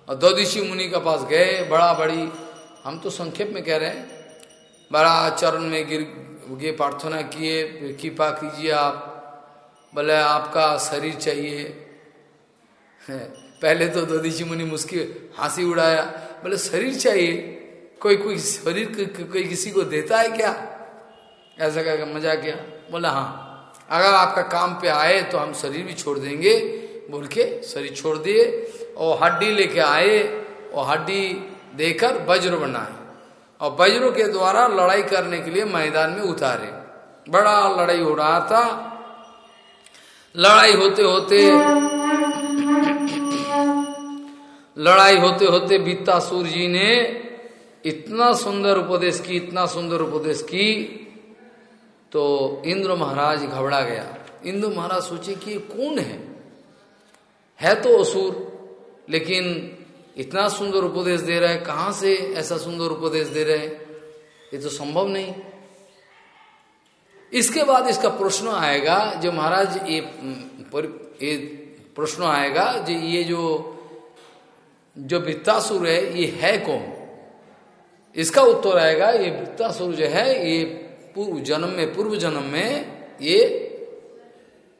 और दौदिशी मुनि का पास गए बड़ा बड़ी हम तो संक्षेप में कह रहे हैं। बड़ा चरण में गिर गे प्रार्थना किए, कृपा कीजिए आप, बोले आपका शरीर चाहिए। पहले तो दौदिशी मुनि मुश्किल हँसी उड़ाया। बोले शरीर चाहिए? कोई कोई शरीर को, कोई किसी को देता है क्या? ऐसा कह मज़ा किया। बोला हाँ। अगर आपका काम पे आए तो हम शरीर भी छोड़ देंगे। बोल के शरीर छोड़ दिए और हड्डी लेके आए और हड्डी देकर वज्र बनाए। और वज्रों के द्वारा लड़ाई करने के लिए मैदान में उतारे। बड़ा लड़ाई हो रहा था। लड़ाई होते होते लड़ाई होते होते बीतासुर जी ने इतना सुंदर उपदेश की इतना सुंदर उपदेश की तो इंद्र महाराज घबरा गया। इंद्र महाराज सोचे कि कौन है? है तो असुर लेकिन इतना सुंदर उपदेश दे रहा है कहाँ से ऐसा सुंदर उपदेश दे रहे हैं? ये तो संभव नहीं। इसके बाद इसका प्रश्न आएगा जो महाराज ये, ये प्रश्न आएगा जो ये जो जो वित्तासुर है, ये है कौन? इसका उत्तर आएगा, ये वित्तासुर जो है, ये पूर्व जन्म में, पूर्व जन्म में ये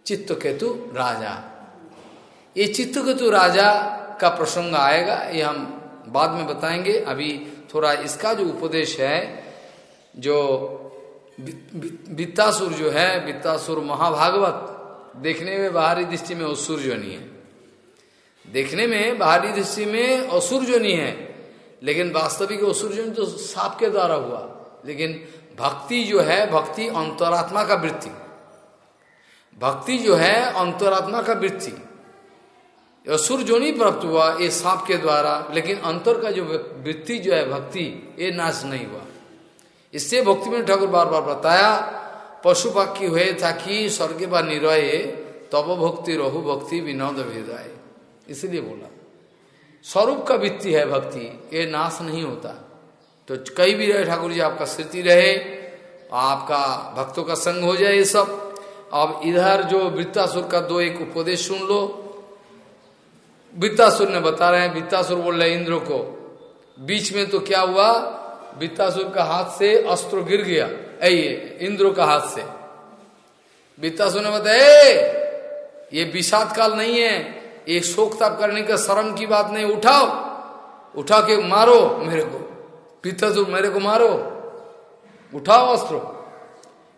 चित्तकेतु राजा। ये चित्तकेतु राजा का प्रसंग आएगा, ये हम बाद में बताएँगे। अभी थोड़ा इसका जो उपदेश है, जो वित्तासुर जो है, वित्तासुर महाभागवत, देखने में बाहरी दृष्टि में वो सूर्य नहीं है। देखने में, बाहरी दृष्टि में असुर जो नहीं है, लेकिन वास्तविक असुर जो तो साप के द्वारा हुआ। लेकिन भक्ति जो है, भक्ति अंतरात्मा का वृत्ति। भक्ति जो है, अंतरात्मा का वृत्ति। असुर जो नहीं प्राप्त हुआ, ये सांप के द्वारा, लेकिन अंतर का जो वृत्ति जो है, भक्ति, ये नाश नहीं हुआ। इससे भक्ति में ठाकुर बार बार बताया पशु पक्षी हुए था कि स्वर्ग व निरये, तब भक्ति रहु, भक्ति विनोद भेदाए इसलिए बोला, स्वरूप का वृत्ति है भक्ति, ये नाश नहीं होता। तो कई भी रहे ठाकुर जी, आपका स्थिति रहे, आपका भक्तों का संग हो जाए ये सब। अब इधर जो वृत्तासुर का दो एक उपदेश सुन लो। वित्तासुर ने बता रहे हैं, वित्तासुर बोल रहे इंद्र को, बीच में तो क्या हुआ? वित्तासुर का हाथ से अस्त्र गिर गया। ऐ, इंद्र का हाथ से। वित्तासुर ने बताया ये विषाद काल नहीं है एक शोक ताप करने का शर्म की बात नहीं, उठाओ, उठा के मारो मेरे को वित्तासुर मेरे को मारो, उठाओ अस्त्र।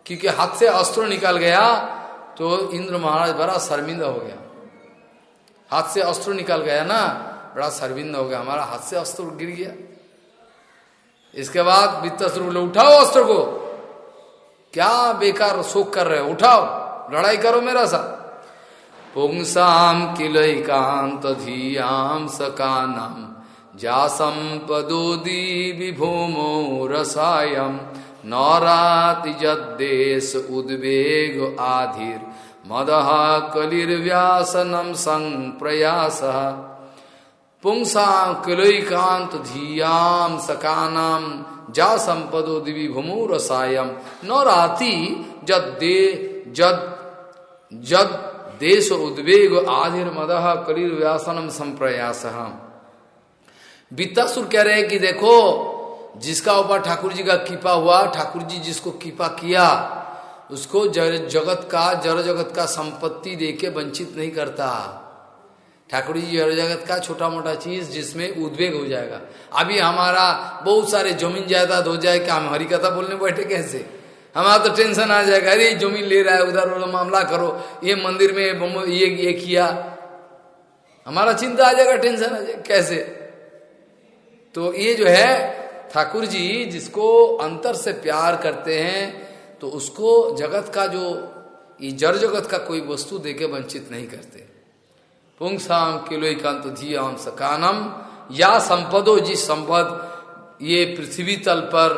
क्योंकि हाथ से अस्त्र निकल गया तो इंद्र महाराज बड़ा शर्मिंदा हो गया। हाथ से अस्त्र निकल गया ना, बड़ा शर्मिंदा हो गया, हमारा हाथ से अस्त्र गिर गया। इसके बाद वित्तास्त्र बोले, उठाओ अस्त्र को। क्या बेकार शोक कर रहे हो, उठाओ, लड़ाई करो मेरा साथ। पुंसाम किलकांत धियाम सकानम। जासम पदोदी विभूमो रसायम। नौराति जदेश उद्वेग आधिर। मदह कलिर्व्यासनम संप्रयास। पुंसा किलोकांत धियाम सकानाम। जा संपदो दिवी भूमु रसायम। न राति जद दे जद जद देश उद्वेग आधिर मदह कलिर व्यासनम संप्रयास। वित्तासुर कह रहे हैं कि देखो, जिसका ऊपर ठाकुर जी का कृपा हुआ, ठाकुर जी जिसको कृपा किया, उसको जगत का, जड़ जगत का संपत्ति देके वंचित नहीं करता। ठाकुर जी जड़ जगत का छोटा मोटा चीज़ जिसमें उद्वेग हो जाएगा। अभी हमारा बहुत सारे ज़मीन जायदाद हो जाए, क्या हम हरी कथा बोलने बैठे कैसे? हमारा तो टेंशन आ जाएगा, अरे ज़मीन ले रहा है, उधर उधर मामला करो, ये मंदिर में ये ये किया। हमारा चिंता आ जाएगा, टेंशन आ जाएगा, कैसे? तो ये जो है, ठाकुर जी जिसको अंतर से प्यार करते हैं तो उसको जगत का जो, ये जड़ जगत का कोई वस्तु देके वंचित नहीं करते। पुंसाम किलोकांत धियाम सकानम, या संपदो जिस संपद, ये पृथ्वी तल पर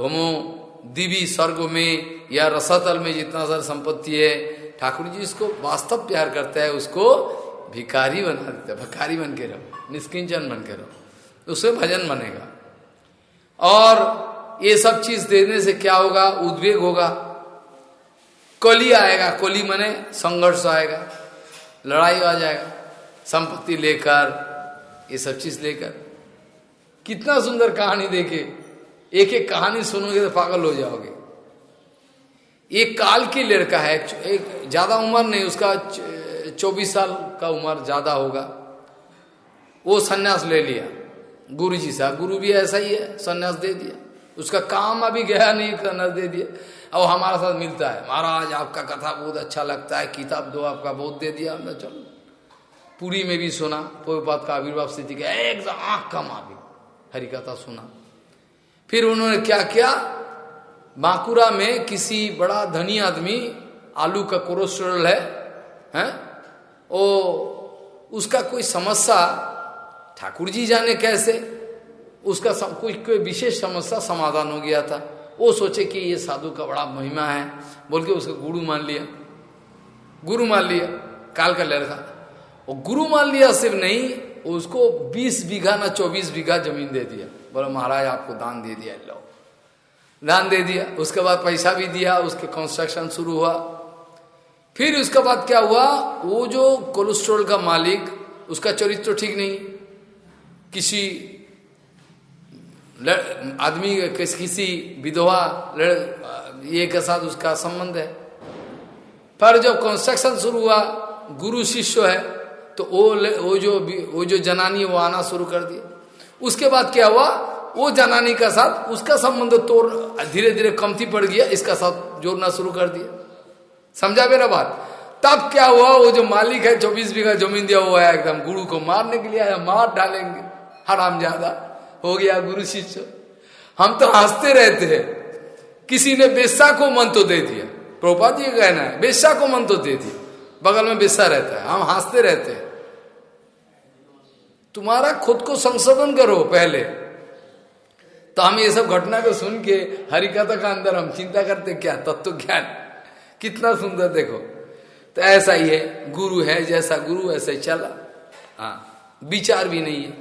भमो दिवी स्वर्ग में या रसातल में जितना सारा संपत्ति है, ठाकुर जी इसको वास्तव प्यार करता है, उसको भिकारी बना देता है भिकारी बन के रहो, निष्किंचन बन के रहो उससे भजन बनेगा। और ये सब चीज़ देने से क्या होगा? उद्वेग होगा। कली आएगा, कली मने संघर्ष आएगा, लड़ाई आ जाएगा, संपत्ति लेकर, ये सब चीज़ लेकर। कितना सुंदर कहानी देखे। एक एक कहानी सुनोगे तो पागल हो जाओगे। एक काल की लड़का है, एक ज़्यादा उम्र नहीं, उसका चौबीस साल का उम्र ज़्यादा होगा। वो सन्यास ले लिया गुरु जी सा गुरु भी ऐसा ही है, सन्यास दे दिया। उसका काम अभी गया नहीं करना दे दिया। अब हमारा साथ मिलता है, महाराज, आपका कथा बहुत अच्छा लगता है, किताब दो, आपका बहुत दे दिया। हमने चलो। पूरी में भी सुना पोपात का आविर्भाव स्थिति का एकदम आँख कम आ गई। हरी कथा सुना। फिर उन्होंने क्या किया? बांकुरा में किसी बड़ा धनी आदमी आलू का कोलेस्ट्रॉल है हैं? ओ उसका कोई समस्या ठाकुर जी जाने कैसे? उसका सम, कोई कोई विशेष समस्या समाधान हो गया था। वो सोचे कि ये साधु का बड़ा महिमा है। बोल के उसका गुरु मान लिया। गुरु मान लिया। काल का लड़का वो गुरु मान लिया सिर्फ़ नहीं उसको 20 बीघा ना 24 बीघा ज़मीन दे दिया। बोला, महाराज, आपको दान दे दिया लो दान दे दिया। उसके बाद पैसा भी दिया, उसके कंस्ट्रक्शन शुरू हुआ। फिर उसके बाद क्या हुआ? वो जो कोलेस्ट्रोल का मालिक, उसका चरित्र ठीक नहीं। किसी आदमी किस विधवा ये के साथ उसका संबंध है। पर जब कंस्ट्रक्शन शुरू हुआ, गुरु शिष्य है तो वो वो जो वो जो जनानी वो आना शुरू कर दिया। उसके बाद क्या हुआ? वो जनानी का साथ, उसका संबंध तोड़ धीरे धीरे कमती पड़ गया, इसका साथ जोड़ना शुरू कर दिया। समझा मेरा बात? तब क्या हुआ? वो जो मालिक है, चौबीस बीघा ज़मीन दिया हुआ है एकदम, गुरु को मारने के लिए आया, मार डालेंगे। हराम ज़्यादा हो गया गुरु शिष्य। हम तो हँसते रहते हैं। किसी ने बेसा को मन तो दे दिया। प्रोपा जी कहना है बेसा को मन तो दे दिया। बगल में बेसा रहता है, हम हँसते रहते हैं। तुम्हारा खुद को संशोधन करो पहले। तो हम ये सब घटना को सुन के हरिकथा का अंदर हम चिंता करते, क्या तत्व ज्ञान कितना सुंदर देखो। तो ऐसा ही है, गुरु है, जैसा गुरु ऐसे चला। हाँ विचार भी नहीं है।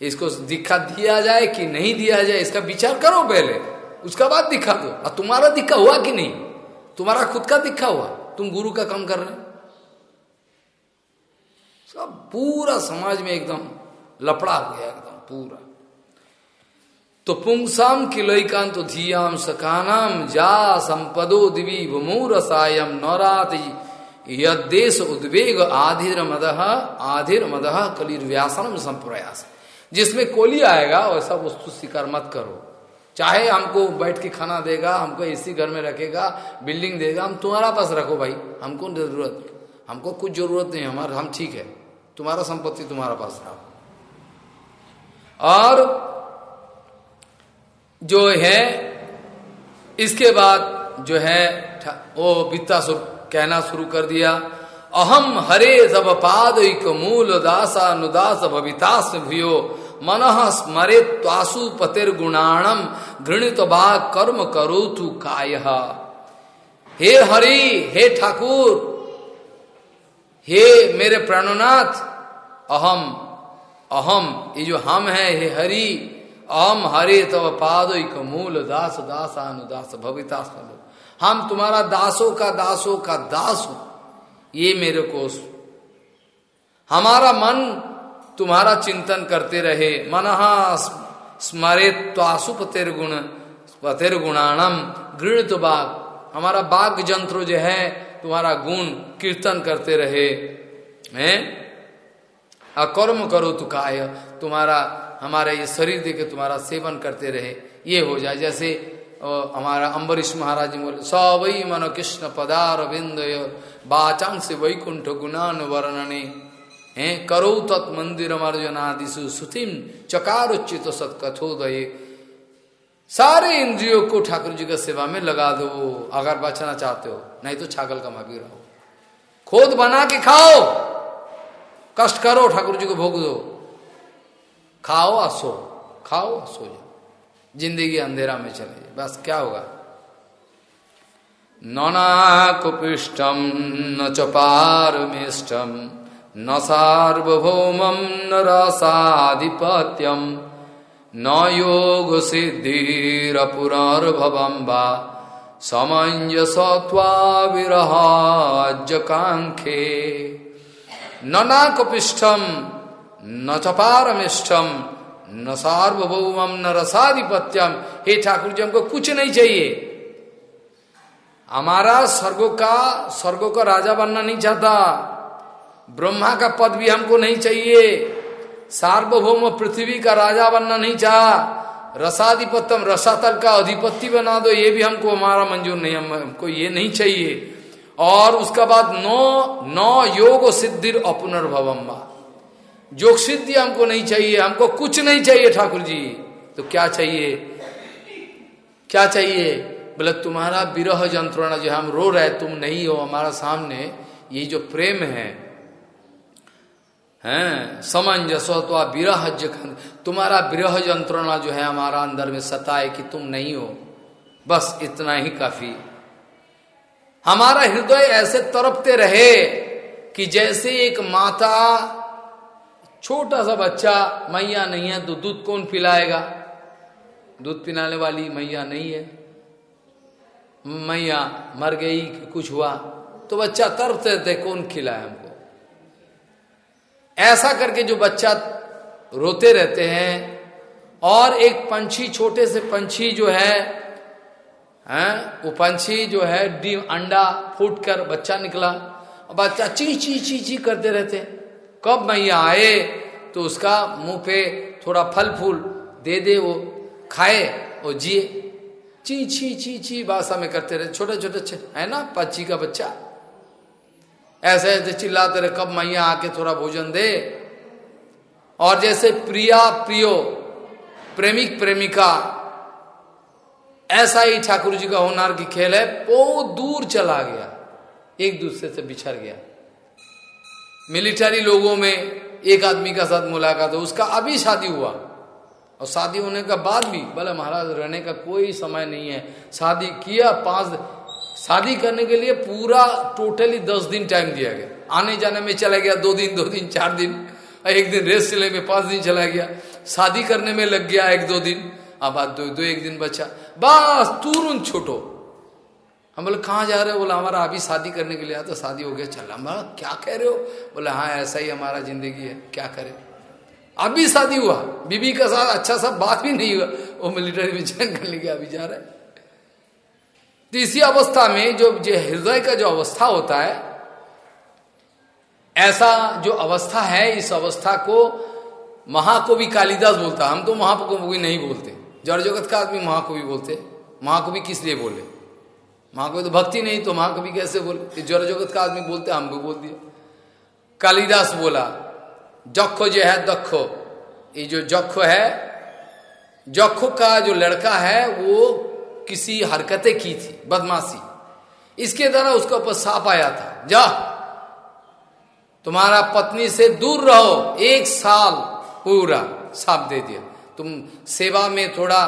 इसको दिखा दिया जाए कि नहीं दिया जाए, इसका विचार करो पहले। उसका बाद दिखा दो। और तुम्हारा दिखा हुआ कि नहीं? तुम्हारा खुद का दिखा हुआ। तुम गुरु का काम कर रहे सब पूरा समाज में एकदम लपड़ा हो गया एकदम पूरा। तो पुंसाम किलोकांत तो धियाम सकानाम जा संपदो दिवी भूमुरसायम नौरात। यदेश उद्वेग आधिर मदह आधिर मदह कलिर व्यासनम संप्रयास। जिसमें कोली आएगा, वैसा वस्तु स्वीकार मत करो। चाहे हमको बैठ के खाना देगा, हमको एसी घर में रखेगा, बिल्डिंग देगा, हम तुम्हारा पास रखो भाई, हमको ज़रूरत, हमको कुछ ज़रूरत नहीं, हमारा हम ठीक है। तुम्हारा संपत्ति तुम्हारा पास रहो और जो है, इसके बाद जो है वो वित्ता कहना शुरू कर दिया। अहम हरे जब पाद मूल दासा अनुदास भवितास भूयो। मन स्मरे तासु पतिर्गुणाणम घृणित बाग कर्म करो तू काय। हे हरि, हे ठाकुर, हे मेरे प्राणनाथ अहम अहम, ये जो हम है, हे हरि, अहम हरे तब पाद मूल दास, दासानुदास भवितास हम तुम्हारा दासों का दासों का दास हूँ, ये मेरे को हमारा मन तुम्हारा चिंतन करते रहे। मन स्मरे त्वासु पतेर गुण गृणित बाघ हमारा बाघ जंत्र जो है, तुम्हारा गुण कीर्तन करते रहे। हैं? अकर्म करो तु काय, तुम्हारा, हमारा ये शरीर देखे तुम्हारा सेवन करते रहे। ये हो जाए, जैसे हमारा अम्बरीश महाराज बोले सवई मन कृष्ण पदार बिंद से वैकुंठ गुणान वर्णने। हैं, करो तत् मंदिर अर्जुनादिशु सुतिम चकारोचित सत्कथोदय। सारे इंद्रियों को ठाकुर जी का सेवा में लगा दो, अगर बचना चाहते हो, नहीं तो छागल का माफ़ी रहो। खुद बना के खाओ। कष्ट करो ठाकुर जी को भोग दो। खाओ और सो खाओ सो ज़िंदगी अंधेरा में चले बस क्या होगा? ननाकुपिष्टम न च पारमेष्टम न सार्वभौम, न रसाधिपत्यम न योग सिद्धिरपुनर्भवम वा समंजसत्वा कांखे ननाकुपिष्टम न च पारमेष्टम न सार्वभौम न रसाधिपत्यम हे ठाकुर जी हमको कुछ नहीं चाहिए। हमारा स्वर्गो का स्वर्गो का राजा बनना नहीं चाहता। ब्रह्मा का पद भी हमको नहीं चाहिए। सार्वभौम पृथ्वी का राजा बनना नहीं चाह। रसाधिपत्यम रसातल का अधिपति बना दो ये भी हमको हमारा मंजूर नहीं हम, हमको ये नहीं चाहिए। और उसका बाद नौ नौ योग सिद्धिर अपुनर्भवम। योग सिद्धि हमको नहीं चाहिए, हमको कुछ नहीं चाहिए ठाकुर जी तो क्या चाहिए? क्या चाहिए? बोले, तुम्हारा विरह यंत्रणा जो हम रो रहे तुम नहीं हो हमारा सामने, ये जो प्रेम है, हैं समंजस्वत्वा विरह तुम्हारा विरह यंत्रणा जो है हमारा अंदर में सताए कि तुम नहीं हो। बस इतना ही काफ़ी। हमारा हृदय ऐसे तरपते रहे कि जैसे एक माता, छोटा सा बच्चा, मैया नहीं है तो दूध कौन पिलाएगा? दूध पिलाने वाली मैया नहीं है। मैया मर गई कुछ हुआ? तो बच्चा तरते थे कौन खिलाए हमको? ऐसा करके जो बच्चा रोते रहते हैं, और एक पंछी, छोटे से पंछी जो है हैं? वो पंछी जो है डिम अंडा फूट कर बच्चा निकला। बच्चा ची ची ची ची करते रहते कब मैया आए तो उसका मुँह पे थोड़ा फल फूल दे दे, वो खाए वो जिए। ची ची ची ची भाषा में करते रहे छोटे छोटे है ना पच्ची का बच्चा? ऐसे ऐसे चिल्लाते रहे, कब मैया आके थोड़ा भोजन दे? और जैसे प्रिया, प्रियो, प्रेमिक, प्रेमिका ऐसा ही ठाकुर जी का होनार की खेल है, बहुत दूर चला गया, एक दूसरे से बिछड़ गया। मिलिट्री लोगों में एक आदमी का साथ मुलाकात हो उसका अभी शादी हुआ। और शादी होने का बाद भी, बोले महाराज, रहने का कोई समय नहीं है। शादी किया, पाँच शादी करने के लिए पूरा टोटली दस दिन टाइम दिया गया। आने जाने में चला गया, दो दिन दो दिन, चार दिन, एक दिन रेस्ट चले में पाँच दिन चला गया। शादी करने में लग गया एक, दो दिन। अब दो दो एक दिन बचा। बस तुरंत छोटो। हम बोले, कहाँ जा रहे हो? बोला, हमारा अभी शादी करने के लिए आया तो शादी हो गया, चल, हम क्या कह रहे हो? बोले हाँ ऐसा ही हमारा ज़िंदगी है, क्या करे? अभी शादी हुआ बीबी का साथ अच्छा सा बात भी नहीं हुआ। वो मिलिट्री में ज्वाइन करने के अभी जा रहा है। तो इसी अवस्था में जो हृदय का जो अवस्था होता है, ऐसा जो अवस्था है, इस अवस्था को महाकवि कालिदास बोलता हम तो महाकवि नहीं बोलते। जड़ जगत का आदमी महाकवि बोलते महाकवि किस लिए बोले? महाकवि तो भक्ति नहीं तो महाकवि कैसे बोले? जड़ जगत का आदमी बोलते हम भी बोल दिए कालिदास बोला जखो जो है दखो ये जो जखो है जखो का जो लड़का है, वो किसी हरकतें की थी, बदमाशी। इसके द्वारा उसके ऊपर साप आया था। जा, तुम्हारा पत्नी से दूर रहो, एक साल पूरा साप दे दिया। तुम सेवा में थोड़ा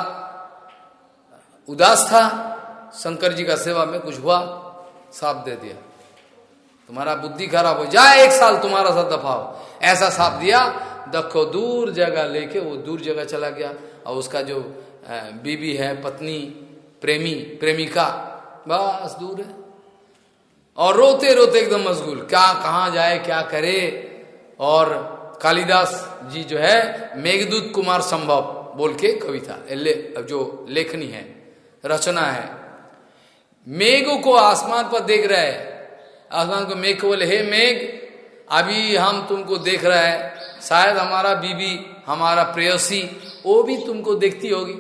उदास था, शंकर जी का सेवा में कुछ हुआ साफ़ दे दिया। तुम्हारा बुद्धि खराब हो, जाए एक साल तुम्हारा सा दफाओ ऐसा साफ़ दिया, दखो दूर जगह लेके वो दूर जगह चला गया। और उसका जो बीबी है, पत्नी, प्रेमी, प्रेमिका, बस दूर है। और रोते रोते एकदम मशगूल, क्या, कहा जाए, क्या करे? और कालिदास जी जो है मेघदूत कुमार संभव बोल के कविता ले, जो लेखनी है रचना है। मेघ को आसमान पर देख रहे है। आसमान को मेघ बोले हे मेघ अभी हम तुमको देख रहे हैं। शायद हमारा बीबी हमारा प्रेयसी वो भी तुमको देखती होगी।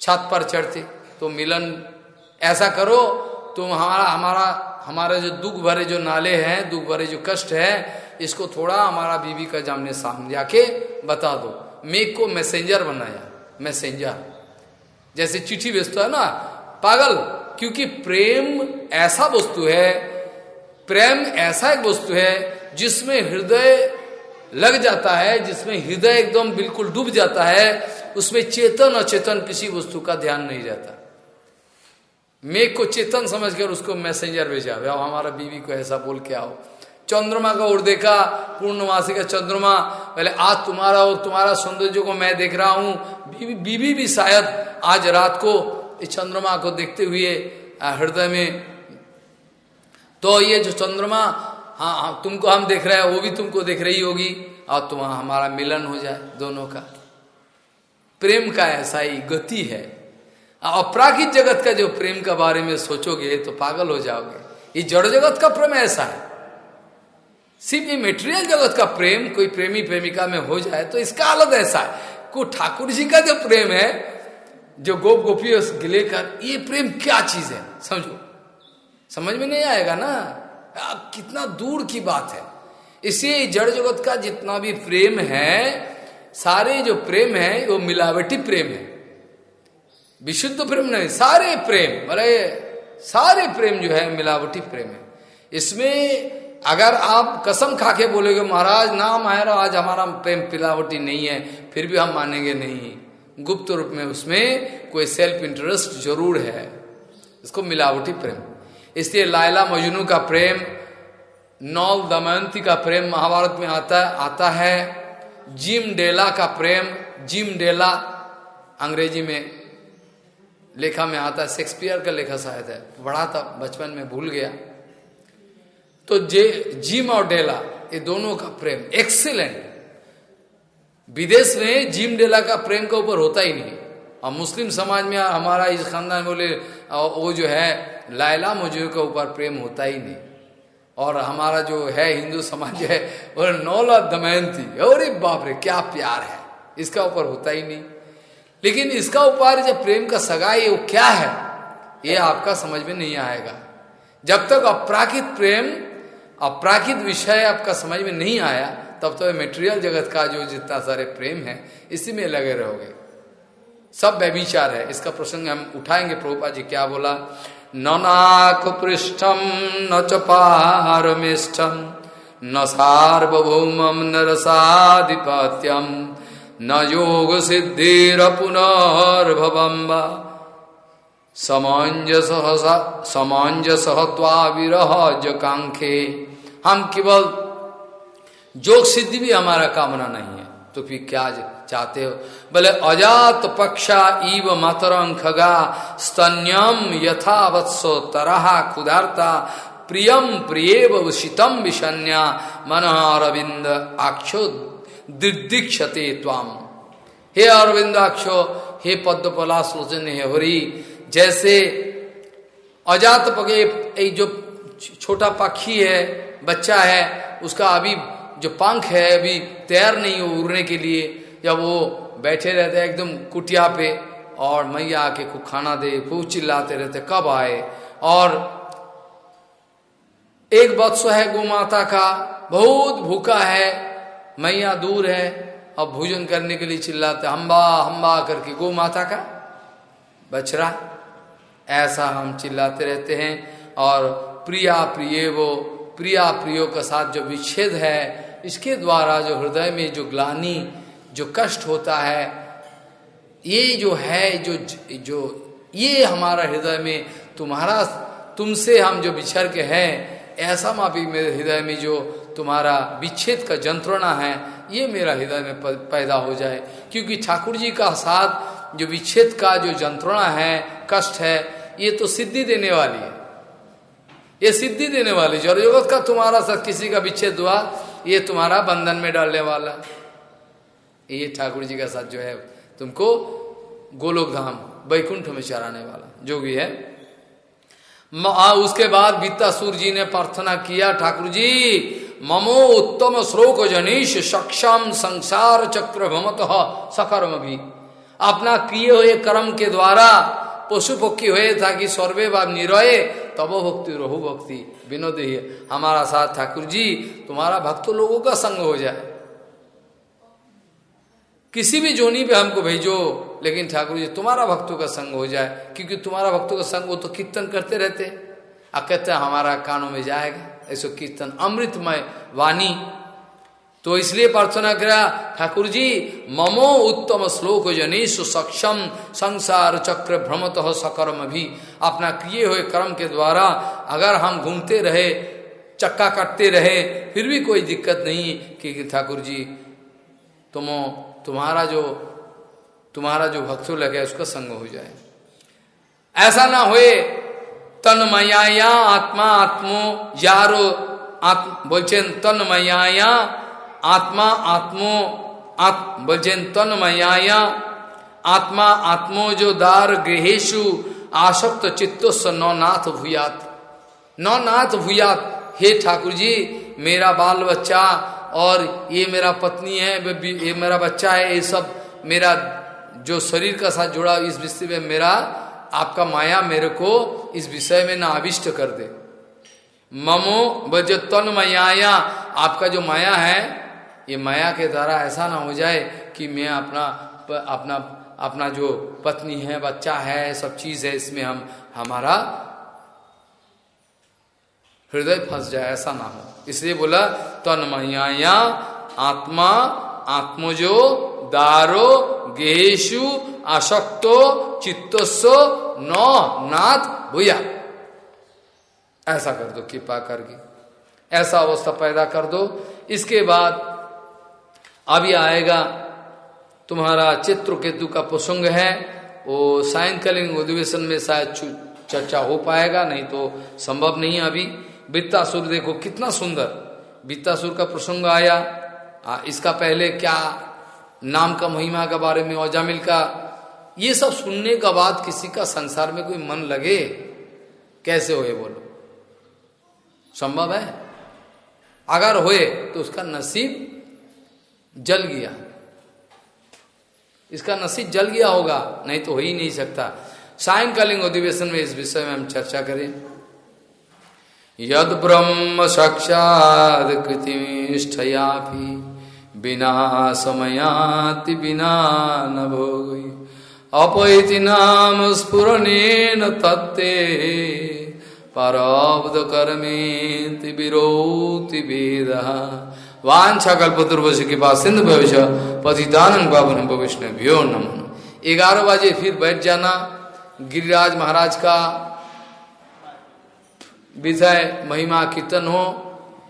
छत पर चढ़ते तो मिलन ऐसा करो तुम हमारा हमारा हमारे जो दुख भरे जो नाले हैं दुख भरे जो कष्ट है इसको थोड़ा हमारा बीवी का जामने सामने जाके बता दो। मेघ को मैसेंजर बनाया। मैसेंजर जैसे चिट्ठी भेजता है ना, पागल, क्योंकि प्रेम ऐसा वस्तु है, प्रेम ऐसा एक वस्तु है जिसमें हृदय लग जाता है, जिसमें हृदय एकदम बिल्कुल डूब जाता है, उसमें चेतन अचेतन किसी वस्तु का ध्यान नहीं जाता मेघ को चेतन समझकर उसको मैसेंजर भेजा। हमारा बीवी को ऐसा बोल के आओ। चंद्रमा का और देखा पूर्णवासी का चंद्रमा। पहले आज तुम्हारा और तुम्हारा सौंदर्य को मैं देख रहा हूँ। बीबी बीवी भी शायद आज रात को इस चंद्रमा को देखते हुए हृदय में तो ये जो चंद्रमा हाँ हाँ तुमको हम देख रहे हैं, वो भी तुमको देख रही होगी। और तुम हमारा मिलन हो जाए दोनों का। प्रेम का ऐसा ही गति है। अपराकित जगत का जो प्रेम का बारे में सोचोगे तो पागल हो जाओगे। ये जड़ जगत का प्रेम ऐसा है। सिर्फ़ ये मेटेरियल जगत का प्रेम कोई प्रेमी प्रेमिका में हो जाए तो इसका अलग ऐसा है। को ठाकुर जी का जो प्रेम है जो गोप गोपी लेकर ये प्रेम क्या चीज़ है? समझो। समझ में नहीं आएगा ना? आ, कितना दूर की बात है। इसे जड़ जगत का जितना भी प्रेम है सारे जो प्रेम है वो मिलावटी प्रेम है। विशुद्ध प्रेम नहीं सारे प्रेम बोले सारे प्रेम जो है मिलावटी प्रेम है। इसमें अगर आप कसम खा के बोलोगे, महाराज, नाम आए रहा, आज हमारा प्रेम पिलावटी नहीं है, फिर भी हम मानेंगे नहीं। गुप्त रूप में उसमें कोई सेल्फ इंटरेस्ट ज़रूर है। इसको मिलावटी प्रेम। इसलिए लायला मजनू का प्रेम नौल दमयंती का प्रेम महाभारत में आता आता है। जिम डेला का प्रेम, जिम डेला अंग्रेज़ी में लेखा में आता है शेक्सपियर का लेखा शायद है। पढ़ा था, बचपन में भूल गया। तो जे, जिम और डेला, ये दोनों का प्रेम एक्सीलेंट विदेश में जिम, डेला का प्रेम का ऊपर होता ही नहीं। और मुस्लिम समाज में हमारा इस खानदान बोले वो जो है, लायला मजू के ऊपर प्रेम होता ही नहीं। और हमारा जो है, हिंदू समाज है और नौला दमयंती, अरे बाप रे, क्या प्यार है। इसका ऊपर होता ही नहीं। लेकिन इसका उपाय जब प्रेम का सगाई वो क्या है? ये आपका समझ में नहीं आएगा। जब तक अपराकित प्रेम अपराकित विषय आपका समझ में नहीं आया, तब तो मेटेरियल जगत का जो जितना सारे प्रेम है, इसी में लगे रहोगे। सब व्यभिचार है। इसका प्रसंग हम उठाएँगे। प्रभुपा जी क्या बोला? नाक पृष्ठम न चपारमिष्ठम न सार्वभौम न रसाधिपत्यम न योग सिद्धिर पुनर्भवम समंजस समंजस विरह जकांखे हम केवल जोग सिद्धि भी हमारा कामना नहीं है। तो फिर क्या चाहते हो? बोले, अजात पक्षा इव मतरं खगा स्तन्यम यथा वत्सो तरहा खुदारता प्रियम प्रियव शीतम विषन्या मन अरविंद, आक्षो दिदीक्षते त्वाम। हे अरविंदाक्षो हे पद्म लोचन, हे हरि, जैसे अजात पगे जो छोटा पक्षी है, बच्चा है, उसका अभी जो पंख है, अभी तैयार नहीं हो उड़ने के लिए जब वो बैठे रहते हैं एकदम कुटिया पे, और मैया आके खूब खाना दे, खूब चिल्लाते रहते कब आए? और एक बत्स है गो माता का, बहुत भूखा है, मैया दूर है, अब भोजन करने के लिए चिल्लाते हम्बा हम्बा करके, गो माता का, बछड़ा, ऐसा हम चिल्लाते रहते हैं, और प्रिया प्रिय वो प्रिया प्रियो के साथ जो विच्छेद है, इसके द्वारा जो हृदय में जो ग्लानी, जो कष्ट होता है, ये जो है, जो जो ये हमारा हृदय में तुम्हारा, तुमसे हम जो बिछड़ के हैं, ऐसा मापी मेरे हृदय में जो तुम्हारा विच्छेद का जंत्रणा है, ये मेरा हृदय में पैदा हो जाए। क्योंकि ठाकुर जी का साथ जो विच्छेद का जो जंत्रणा है, कष्ट है, ये तो सिद्धि देने वाली है। ये सिद्धि देने वाली जड़ जगत का तुम्हारा साथ किसी का विच्छेद हुआ, ये तुम्हारा बंधन में डालने वाला। ये ठाकुर जी का साथ जो है, तुमको गोलोक धाम वैकुंठ में चराने वाला। जो भी है। उसके बाद बीतासुर जी ने प्रार्थना किया, ठाकुर जी, ममो उत्तम श्लोक जनीश सक्षम संसार चक्र भमत सकर्म भी। अपना किए हुए कर्म के द्वारा पशु पक्षी हुए था कि सर्वे बाब निरये तब भक्ति, रहु भक्ति, विनोद हमारा साथ ठाकुर जी, तुम्हारा भक्त लोगों का संग हो जाए। किसी भी जोनी पे हमको भेजो, लेकिन ठाकुर जी, तुम्हारा भक्तों का संग हो जाए, क्योंकि तुम्हारा भक्तों का संग वो तो कीर्तन करते रहते आ कहते हमारा कानों में जाएगा। ऐसो कीर्तन, अमृतमय वाणी तो इसलिए प्रार्थना करा ठाकुर जी ममो उत्तम श्लोक जनीश सक्षम संसार चक्र भ्रमत हो सकर्म भी। अपना किए हुए कर्म के द्वारा अगर हम घूमते रहे, चक्का कटते रहे, फिर भी कोई दिक्कत नहीं कि ठाकुर जी तुम, तुम्हारा जो तुम्हारा जो भक्तों लगे, उसका संग हो जाए। ऐसा ना होए तन्मया आत्मा आत्मो, यारो आत्म बोलचे तन्मया आत्मा आत्मो आत्म जो दार गृहेशु आसक्त चित्तो नौनाथ भूयात। नौनाथ भूयात। हे ठाकुर जी मेरा बाल बच्चा और ये मेरा पत्नी है ये मेरा बच्चा है, ये सब मेरा जो शरीर का साथ जुड़ा इस विषय में मेरा, आपका माया मेरे को इस विषय में ना आविष्ट कर दे। ममो जो तन मयाया आपका जो माया है ये माया के द्वारा ऐसा ना हो जाए कि मैं अपना अपना अपना जो पत्नी है, बच्चा है, सब चीज़ है, इसमें हम, हमारा हृदय फंस जाए, ऐसा ना हो। इसलिए बोला तन्मया आत्मा, आत्मजो दारो गेशु आसक्तो चित्तस्व न नाथ भूया। ऐसा कर दो, कृपा करके। ऐसा अवस्था पैदा कर दो। इसके बाद अभी आएगा तुम्हारा चित्र केतु का प्रसंग है वो सायंकालीन अधिवेशन में शायद चर्चा हो पाएगा नहीं तो संभव नहीं है अभी। वित्तासुर देखो कितना सुंदर। वित्तासुर का प्रसंग आया। आ, इसका पहले क्या नाम का महिमा के बारे में औजामिल का? ये सब सुनने का बाद किसी का संसार में कोई मन लगे? कैसे होए बोलो? संभव है? अगर होए तो उसका नसीब जल गया। इसका नसीब जल गया होगा, नहीं तो हो ही नहीं सकता। सायंकालीन अधिवेशन में इस विषय में हम चर्चा करें। यद ब्रह्म साक्षात कृतिष्ठया बिना समयाति बिना न भोगी। अपैति नाम स्फुरन तत्ते पराब्द कर्मे विरोति वाछा कल्पतुर्वश के पास सिंधु भविष्य बाबन भविष्ण भ्यो नम। ग्यारह बजे फिर बैठ जाना, गिरिराज महाराज का विषय महिमा, कीर्तन हो